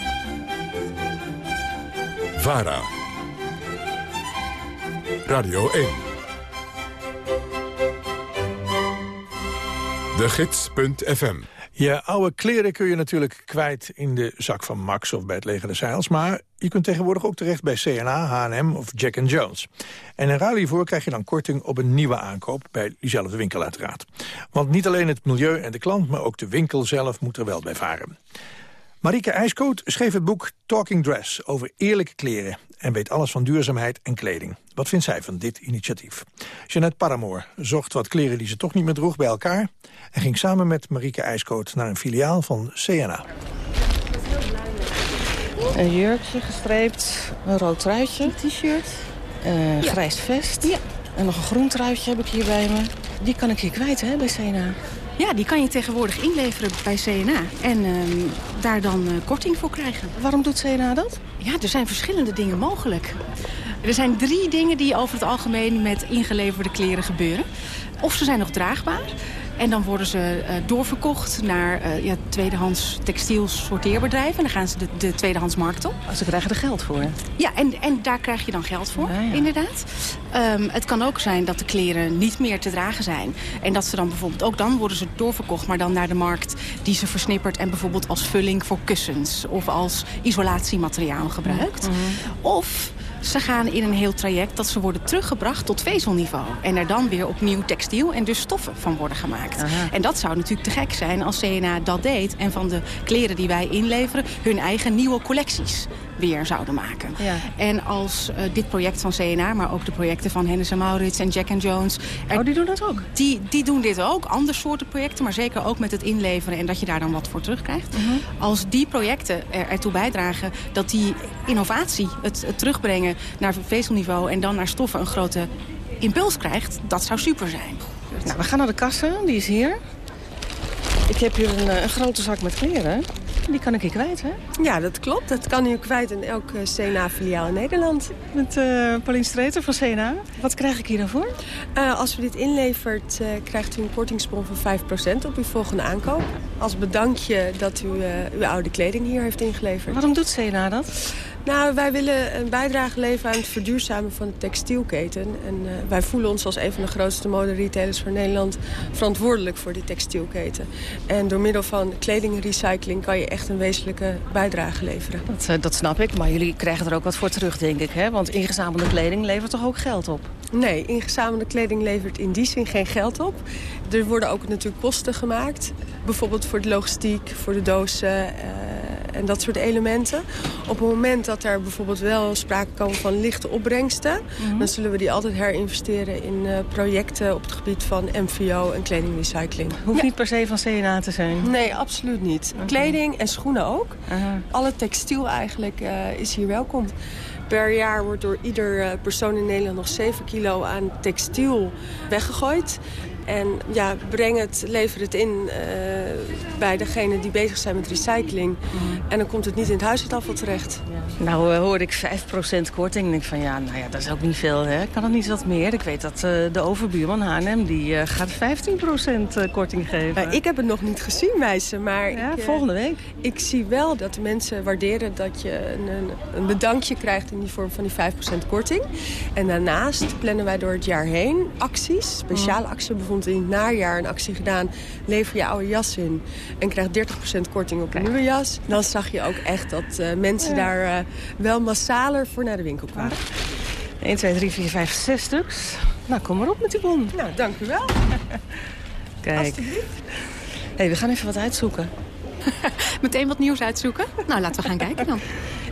VARA. Radio 1. De Gids.fm. Je oude kleren kun je natuurlijk kwijt in de zak van Max of bij het leger des Zeils. Maar je kunt tegenwoordig ook terecht bij CNA, H&M of Jack Jones. En in ruil hiervoor krijg je dan korting op een nieuwe aankoop bij diezelfde winkel uiteraard. Want niet alleen het milieu en de klant, maar ook de winkel zelf moet er wel bij varen. Marieke IJskoot schreef het boek Talking Dress over eerlijke kleren... en weet alles van duurzaamheid en kleding. Wat vindt zij van dit initiatief? Jeanette Paramoor zocht wat kleren die ze toch niet meer droeg bij elkaar... en ging samen met Marieke IJskoot naar een filiaal van CNA. Een jurkje gestreept, een rood truitje. T-shirt. Een grijs vest. En nog een groen truitje heb ik hier bij me. Die kan ik hier kwijt, hè, bij CNA. Ja, die kan je tegenwoordig inleveren bij CNA. En ehm, daar dan eh, korting voor krijgen. Waarom doet CNA dat? Ja, er zijn verschillende dingen mogelijk. Er zijn drie dingen die over het algemeen met ingeleverde kleren gebeuren. Of ze zijn nog draagbaar. En dan worden ze eh, doorverkocht naar eh, ja, tweedehands textiel sorteerbedrijven. En dan gaan ze de, de tweedehandsmarkt op. Ze krijgen er geld voor. Ja, en, en daar krijg je dan geld voor, inderdaad. Ehm, het kan ook zijn dat de kleren niet meer te dragen zijn. En dat ze dan bijvoorbeeld, ook dan worden ze doorverkocht... maar dan naar de markt die ze versnippert... en bijvoorbeeld als vulling voor kussens... of als isolatiemateriaal gebruikt. Of ze gaan in een heel traject dat ze worden teruggebracht tot vezelniveau. En er dan weer opnieuw textiel en dus stoffen van worden gemaakt. En dat zou natuurlijk te gek zijn als CNA dat deed... en van de kleren die wij inleveren hun eigen nieuwe collecties weer zouden maken. Ja. En als eh, dit project van CNA, maar ook de projecten van Hennis Maurits en Jack Jones... oh, die doen dat ook? Die, die doen dit ook, andere soorten projecten, maar zeker ook met het inleveren... en dat je daar dan wat voor terugkrijgt. Als die projecten er, ertoe bijdragen dat die innovatie, het, het terugbrengen naar vezelniveau... en dan naar stoffen een grote impuls krijgt, dat zou super zijn. Nou, we gaan naar de kassa, die is hier. Ik heb hier een, eh, een grote zak met kleren. Die kan ik hier kwijt, hè? Ja, dat klopt. Dat kan u kwijt in elk eh, CNA-filiaal in Nederland. Met uh, Pauline Streeter van CNA. Wat krijg ik hier dan voor? Eh, als u dit inlevert, eh, krijgt u een kortingsbon van 5% op uw volgende aankoop. Als bedankje dat u eh, uw oude kleding hier heeft ingeleverd. Waarom doet CNA dat? Nou, wij willen een bijdrage leveren aan het verduurzamen van de textielketen. En eh, wij voelen ons als een van de grootste moderetailers van Nederland verantwoordelijk voor die textielketen. En door middel van kledingrecycling kan je echt een wezenlijke bijdrage leveren. Dat, eh, dat snap ik, maar jullie krijgen er ook wat voor terug, denk ik. Hè? Want ingezamelde kleding levert toch ook geld op? Nee, ingezamelde kleding levert in die zin geen geld op. Er worden ook natuurlijk kosten gemaakt. Bijvoorbeeld voor de logistiek, voor de dozen eh, en dat soort elementen. Op het moment dat er bijvoorbeeld wel sprake komen van lichte opbrengsten... dan zullen we die altijd herinvesteren in eh, projecten op het gebied van MVO en kledingrecycling. Hoeft niet per se van CNA te zijn? Nee, absoluut niet. Kleding en schoenen ook. Alle textiel eigenlijk eh, is hier welkom. Per jaar wordt door ieder eh, persoon in Nederland nog 7 kilo aan textiel weggegooid. En ja, breng het, lever het in eh, bij degenen die bezig zijn met recycling. En dan komt het niet in het huisafval terecht. Nou uh, hoorde ik 5% korting. En ik van ja, nou ja, dat is ook niet veel. Hè? Kan het niet wat meer? Ik weet dat uh, de overbuurman H&M die gaat 15% korting geven. ik heb het nog niet gezien, meisje. Maar ja, ik, volgende week. Ik zie wel dat de mensen waarderen dat je een, een, een bedankje krijgt in die vorm van die 5% korting. En daarnaast plannen wij door het jaar heen acties, speciale acties. Bijvoorbeeld in het najaar een actie gedaan. Lever je oude jas in en krijg 30% korting op een nieuwe jas. Dan zag je ook echt dat uh, mensen daar uh, wel massaler voor naar de winkel kwamen. 1, 2, 3, 4, 5, 6 stuks. Nou, kom maar op met die bon. Nou, dank u wel. Kijk. Hey, we gaan even wat uitzoeken. Meteen wat nieuws uitzoeken? Nou, laten we gaan kijken dan.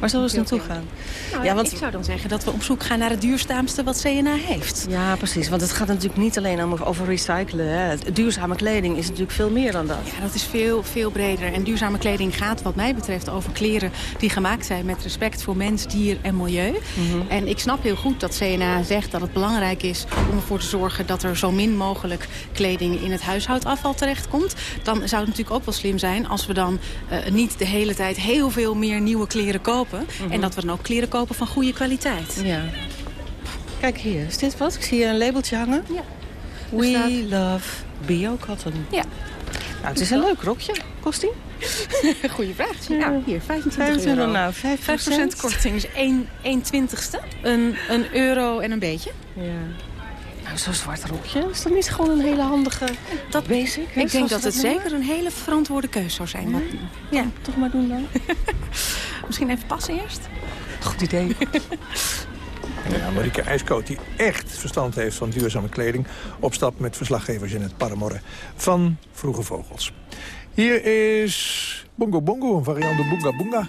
Waar zullen we eens naartoe gaan? Nou, ja, want... Ik zou dan zeggen dat we op zoek gaan naar het duurzaamste wat CNA heeft. Ja, precies. Want het gaat natuurlijk niet alleen om over recyclen. Hè. Duurzame kleding is natuurlijk veel meer dan dat. Ja, dat is veel, veel breder. En duurzame kleding gaat wat mij betreft over kleren die gemaakt zijn met respect voor mens, dier en milieu. Mm -hmm. En ik snap heel goed dat CNA zegt dat het belangrijk is om ervoor te zorgen dat er zo min mogelijk kleding in het huishoudafval terechtkomt. Dan zou het natuurlijk ook wel slim zijn als we dan uh, niet de hele tijd heel veel meer nieuwe kleren kopen. Mm -hmm. En dat we dan ook kleren kopen van goede kwaliteit. Ja. Kijk hier, is dit wat? Ik zie een labeltje hangen. Ja. We staat... love bio-cotton. Ja. Nou, het is een leuk rokje. Kost die? Goeie vraag. Ja, hier, 25, 25 euro. Nou, 5%, 5 korting is 1, 1 twintigste. Een, een euro en een beetje. Ja. Nou, zo'n zwart rokje, is dat niet gewoon een hele handige dat, basic? Ik denk dat het zeker een hele verantwoorde keuze zou zijn. Ja? Wat, ja. Toch maar doen dan. Misschien even passen eerst? Goed idee. Ja, Marieke IJskoot, die echt verstand heeft van duurzame kleding... op stap met verslaggever Jeanette Paramorre van Vroege Vogels. Hier is Bongo Bongo, een variant op Boonga Boonga.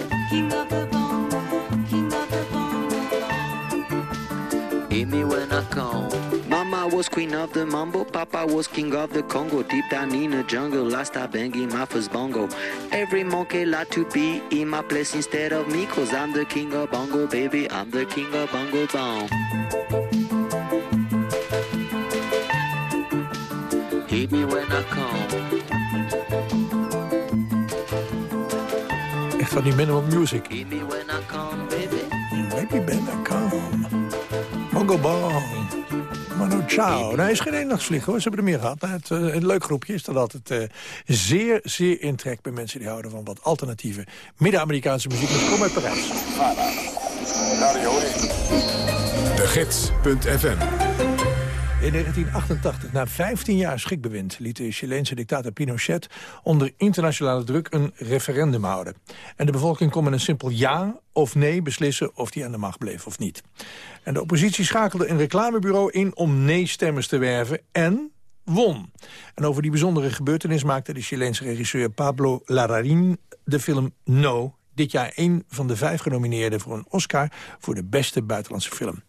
Was queen of the mambo, Papa was king of the Congo. Deep down in the jungle, I start banging my first bongo. Every monkey like to be in my place instead of me, cause I'm the king of bongo, baby. I'm the king of bongo bong. Hit me when I come. Echt van die minimum music. Hit me when I come, baby. Baby ben I come. Bongo bong. Chao. Nee, hij is geen eendagsvlieg hoor. Ze hebben er meer gehad. Nou, Het, eh, een leuk groepje is dat altijd eh, zeer, zeer intrekt bij mensen die houden van wat alternatieve Midden-Amerikaanse muziek. Dus kom uit Parijs. De Gids.fm In 1988, na 15 jaar schrikbewind... liet de Chileense dictator Pinochet onder internationale druk een referendum houden. En de bevolking kon met een simpel ja of nee beslissen of die aan de macht bleef of niet. En de oppositie schakelde een reclamebureau in om nee-stemmers te werven en won. En over die bijzondere gebeurtenis maakte de Chileense regisseur Pablo Larraín de film No... dit jaar een van de vijf genomineerden voor een Oscar voor de beste buitenlandse film.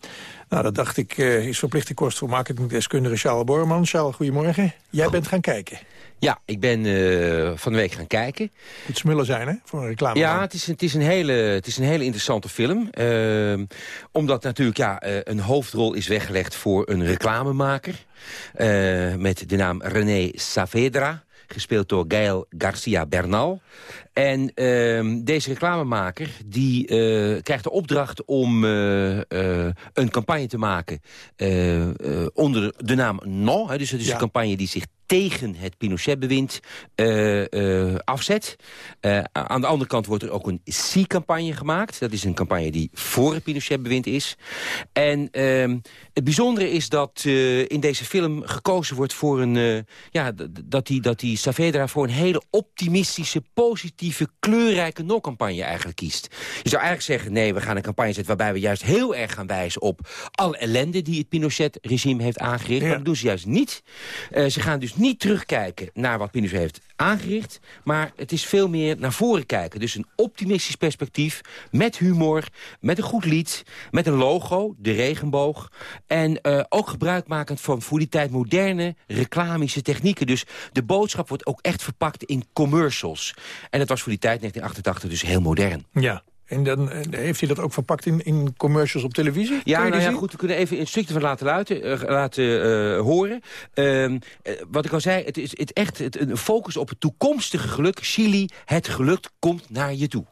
Nou, dat dacht ik eh, is verplichte kost voor marketingdeskundige Charles Borman. Charles, goedemorgen. Jij bent gaan kijken. Ja, ik ben eh, van de week gaan kijken. Het smullen zijn, hè, voor een reclame. Ja, het is, het, is een hele, het is een hele interessante film. Ehm, omdat natuurlijk ja, eh, een hoofdrol is weggelegd voor een reclamemaker. met de naam René Saavedra. Gespeeld door Gael Garcia Bernal. En ehm, deze reclamemaker die eh, krijgt de opdracht om eh, eh, een campagne te maken onder de naam No. Hè, dus het is Ja. een campagne die zich tegen het Pinochet-bewind eh, eh, afzet. Eh, aan de andere kant wordt er ook een C-campagne gemaakt. Dat is een campagne die voor het Pinochet-bewind is. En ehm, het bijzondere is dat in deze film gekozen wordt voor een... ja, dat die, dat die Saavedra voor een hele optimistische, positieve, kleurrijke no-campagne eigenlijk kiest. Je zou eigenlijk zeggen, nee, we gaan een campagne zetten... waarbij we juist heel erg gaan wijzen op alle ellende die het Pinochet-regime heeft aangericht. Maar dat doen ze juist niet. Ze gaan dus niet terugkijken naar wat Pinochet heeft aangericht. Maar het is veel meer naar voren kijken. Dus een optimistisch perspectief, met humor, met een goed lied... met een logo, de regenboog. En eh, ook gebruikmakend van voor die tijd moderne reclamische technieken. Dus de boodschap wordt ook echt verpakt in commercials. En dat was voor die tijd, 1988, dus heel modern. Ja. En dan eh, heeft hij dat ook verpakt in, in commercials op televisie? Ja, nou ja, zien? goed, we kunnen even een stukje van laten, luiten, eh, laten eh, horen. Ehm, eh, wat ik al zei, het is het echt het, een focus op het toekomstige geluk. Chili, het geluk komt naar je toe.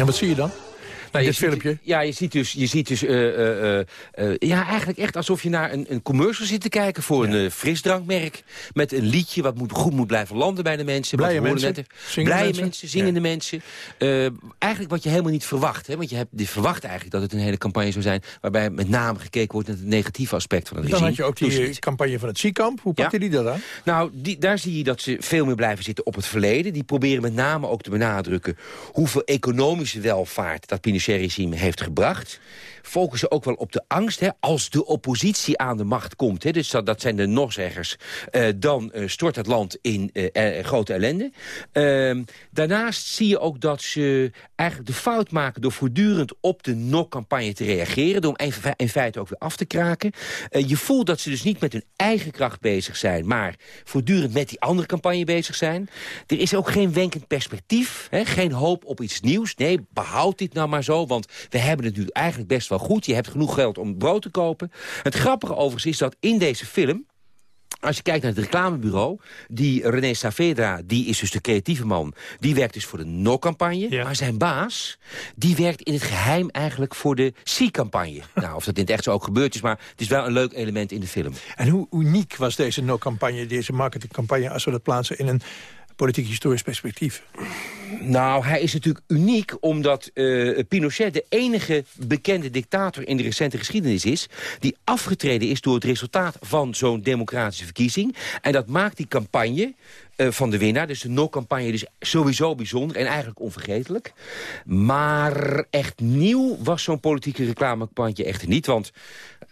Ja, wat zie je dan? Nou, dit je ziet- filmpje? Ja, je ziet dus, je ziet dus eh, eh, eh, ja, eigenlijk echt alsof je naar een, een commercial zit te kijken voor een frisdrankmerk. Met een liedje wat moet, goed moet blijven landen bij de mensen. Blije mensen, net. zingende Blije mensen. mensen, zingende mensen. Eigenlijk wat je helemaal niet verwacht. Hè? Want je, hebt, verwacht eigenlijk dat het een hele campagne zou zijn... waarbij met name gekeken wordt naar het negatieve aspect van het Dan regime. had je ook die campagne van het Ziekamp. Hoe pakte Ja. die dat aan? Nou, die, daar zie je dat ze veel meer blijven zitten op het verleden. Die proberen met name ook te benadrukken... hoeveel economische welvaart dat Pinochet-regime heeft gebracht. Focussen ook wel op de angst. Hè, als de oppositie aan de macht komt, hè, dus dat, dat zijn de nog-zeggers... eh, dan eh, stort het land in eh, grote ellende. Ehm, daarnaast zie je ook dat ze eigenlijk de fout maken... door voortdurend op de NOC-campagne te reageren... door hem in fe- in feite ook weer af te kraken. Je voelt dat ze dus niet met hun eigen kracht bezig zijn... maar voortdurend met die andere campagne bezig zijn. Er is ook geen wenkend perspectief, hè, geen hoop op iets nieuws. Nee, behoud dit nou maar zo, want we hebben het nu eigenlijk best wel goed. Je hebt genoeg geld om brood te kopen. Het grappige overigens is dat in deze film... Als je kijkt naar het reclamebureau, die René Saavedra, die is dus de creatieve man, die werkt dus voor de NO-campagne. Maar zijn baas, die werkt in het geheim eigenlijk voor de C-campagne. nou, of dat in het echt zo ook gebeurd is, maar het is wel een leuk element in de film. En hoe uniek was deze no-campagne, deze marketingcampagne... als we dat plaatsen in een politiek-historisch perspectief? Nou, hij is natuurlijk uniek omdat eh, Pinochet de enige bekende dictator in de recente geschiedenis is... die afgetreden is door het resultaat van zo'n democratische verkiezing. En dat maakt die campagne eh, van de winnaar, dus de no-campagne, dus sowieso bijzonder en eigenlijk onvergetelijk. Maar echt nieuw was zo'n politieke reclamecampagne echt niet, want...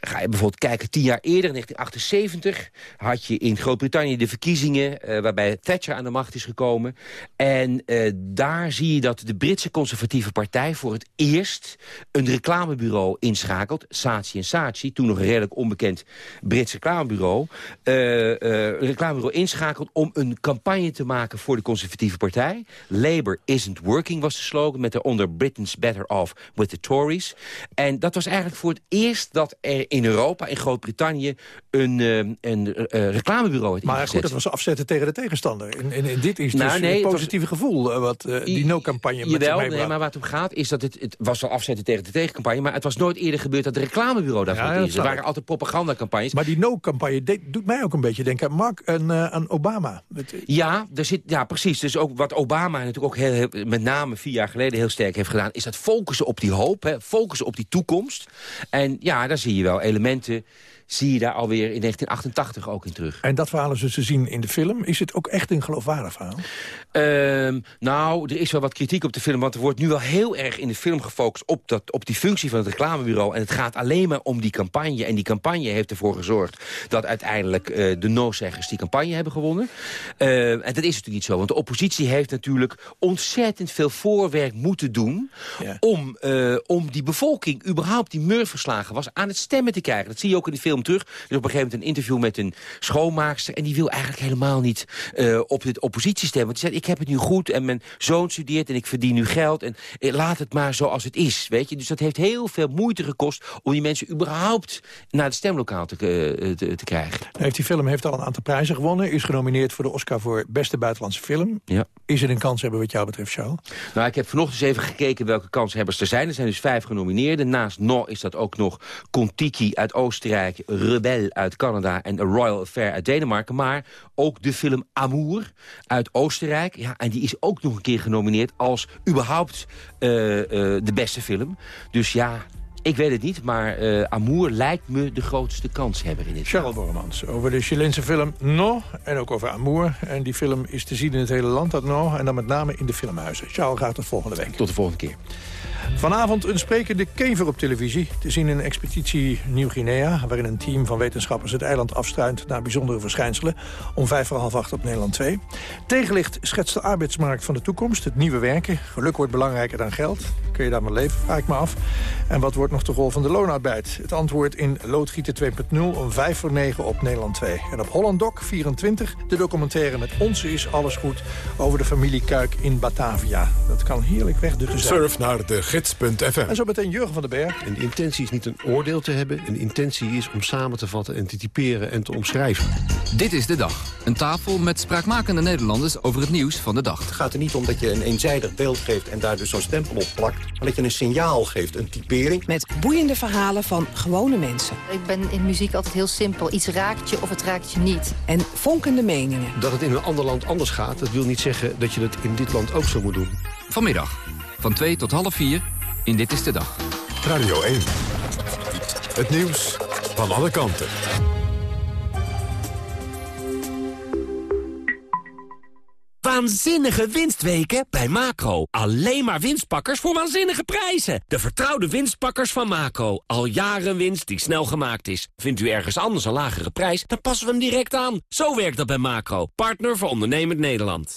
Ga je bijvoorbeeld kijken, tien jaar eerder, in 1978... had je in Groot-Brittannië de verkiezingen... eh, waarbij Thatcher aan de macht is gekomen. En eh, daar zie je dat de Britse conservatieve partij... voor het eerst een reclamebureau inschakelt. Saatchi Saatchi, toen nog een redelijk onbekend Brits reclamebureau. een reclamebureau inschakelt om een campagne te maken... voor de conservatieve partij. Labour isn't working was de slogan... met daaronder Britain's better off with the Tories. En dat was eigenlijk voor het eerst dat er Europa, in Groot-Brittannië... een, eh, een eh, reclamebureau Maar goed, dat was afzetten tegen de tegenstander. In, in, in dit is dus Nou, nee, het was- positieve gevoel... eh, wat eh, die no-campagne met Jawel, nee, maar waar het om gaat is dat het, het was wel afzetten tegen de tegencampagne... maar het was nooit eerder gebeurd dat het reclamebureau daarvan Ja, is. Er waren altijd propagandacampagnes. Maar die no-campagne doet mij ook een beetje denken aan, Mark, aan, eh, aan Obama. Ja, er zit, ja, precies. Dus ook wat Obama natuurlijk ook heel, heel- met name vier jaar geleden heel sterk heeft gedaan... is dat focussen op die hoop, hè, focussen op die toekomst. En ja, daar zie je wel elementen, zie je daar alweer in 1988 ook in terug. En dat verhaal is dus te zien in de film. Is het ook echt een geloofwaardig verhaal? Ehm, nou, er is wel wat kritiek op de film. Want er wordt nu wel heel erg in de film gefocust op, dat, op die functie van het reclamebureau. En het gaat alleen maar om die campagne. En die campagne heeft ervoor gezorgd dat uiteindelijk eh, de no-zeggers die campagne hebben gewonnen. Eh, en dat is natuurlijk niet zo. Want de oppositie heeft natuurlijk ontzettend veel voorwerk moeten doen... Om, eh, om die bevolking, überhaupt die murverslagen was, aan het stemmen te krijgen. Dat zie je ook in de film terug. Er is op een gegeven moment een interview met een schoonmaakster... en die wil eigenlijk helemaal niet eh, op de oppositie stemmen. Want die zegt, ik heb het nu goed en mijn zoon studeert en ik verdien nu geld... en eh, laat het maar zoals het is, weet je. Dus dat heeft heel veel moeite gekost om die mensen überhaupt naar het stemlokaal te, eh, te, te krijgen. Heeft die film heeft al een aantal prijzen gewonnen. Is genomineerd voor de Oscar voor beste buitenlandse film. Ja. Is het een kans hebben wat jou betreft, Charles? Nou, ik heb vanochtend eens even gekeken welke kanshebbers er zijn. Er zijn dus vijf genomineerden. Naast No is dat ook nog Contiki uit Oostenrijk, Rebel uit Canada en A Royal Affair uit Denemarken. Maar ook de film Amour uit Oostenrijk. Ja, en die is ook nog een keer genomineerd als überhaupt eh, eh, de beste film. Dus ja, ik weet het niet, maar eh, Amour lijkt me de grootste kanshebber in dit Charles Borremans over de Chileense film No en ook over Amour. En die film is te zien in het hele land, dat No. En dan met name in de filmhuizen. Charles gaat tot volgende week. Tot de volgende keer. Vanavond een sprekende kever op televisie. Te zien in Expeditie Nieuw-Guinea... waarin een team van wetenschappers het eiland afstruint... naar bijzondere verschijnselen. Om vijf voor half acht op Nederland 2. Tegenlicht schetst de arbeidsmarkt van de toekomst. Het nieuwe werken. Geluk wordt belangrijker dan geld. Kun je daar maar leven, vraag ik me af. En wat wordt nog de rol van de loonarbeid? Het antwoord in Loodgieten 2.0 om vijf voor negen op Nederland 2. En op Holland Doc 24 de documentaire met Ons is alles goed... over de familie Kuik in Batavia. Dat kan heerlijk wegdutten zijn. Surf naar de gids.fm. En zo meteen Jurgen van den Berg. En de intentie is niet een oordeel te hebben. Een intentie is om samen te vatten en te typeren en te omschrijven. Dit is de dag. Een tafel met spraakmakende Nederlanders over het nieuws van de dag. Het gaat er niet om dat je een eenzijdig beeld geeft en daar dus zo'n stempel op plakt. Maar dat je een signaal geeft, een typering. Met boeiende verhalen van gewone mensen. Ik ben in muziek altijd heel simpel. Iets raakt je of het raakt je niet. En vonkende meningen. Dat het in een ander land anders gaat, dat wil niet zeggen dat je het in dit land ook zo moet doen. Vanmiddag, van 2 tot half 4, in Dit is de Dag. Radio 1. Het nieuws van alle kanten. Waanzinnige winstweken bij Macro. Alleen maar winstpakkers voor waanzinnige prijzen. De vertrouwde winstpakkers van Macro. Al jaren winst die snel gemaakt is. Vindt u ergens anders een lagere prijs, dan passen we hem direct aan. Zo werkt dat bij Macro. Partner voor ondernemend Nederland.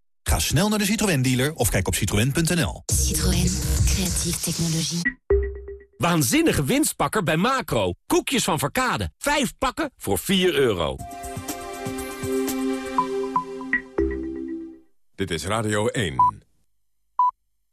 Ga snel naar de Citroën dealer of kijk op citroën.nl. Citroën. Creatieve technologie. Waanzinnige winstpakker bij Macro. Koekjes van Verkade. Vijf pakken voor 4 euro. Dit is Radio 1.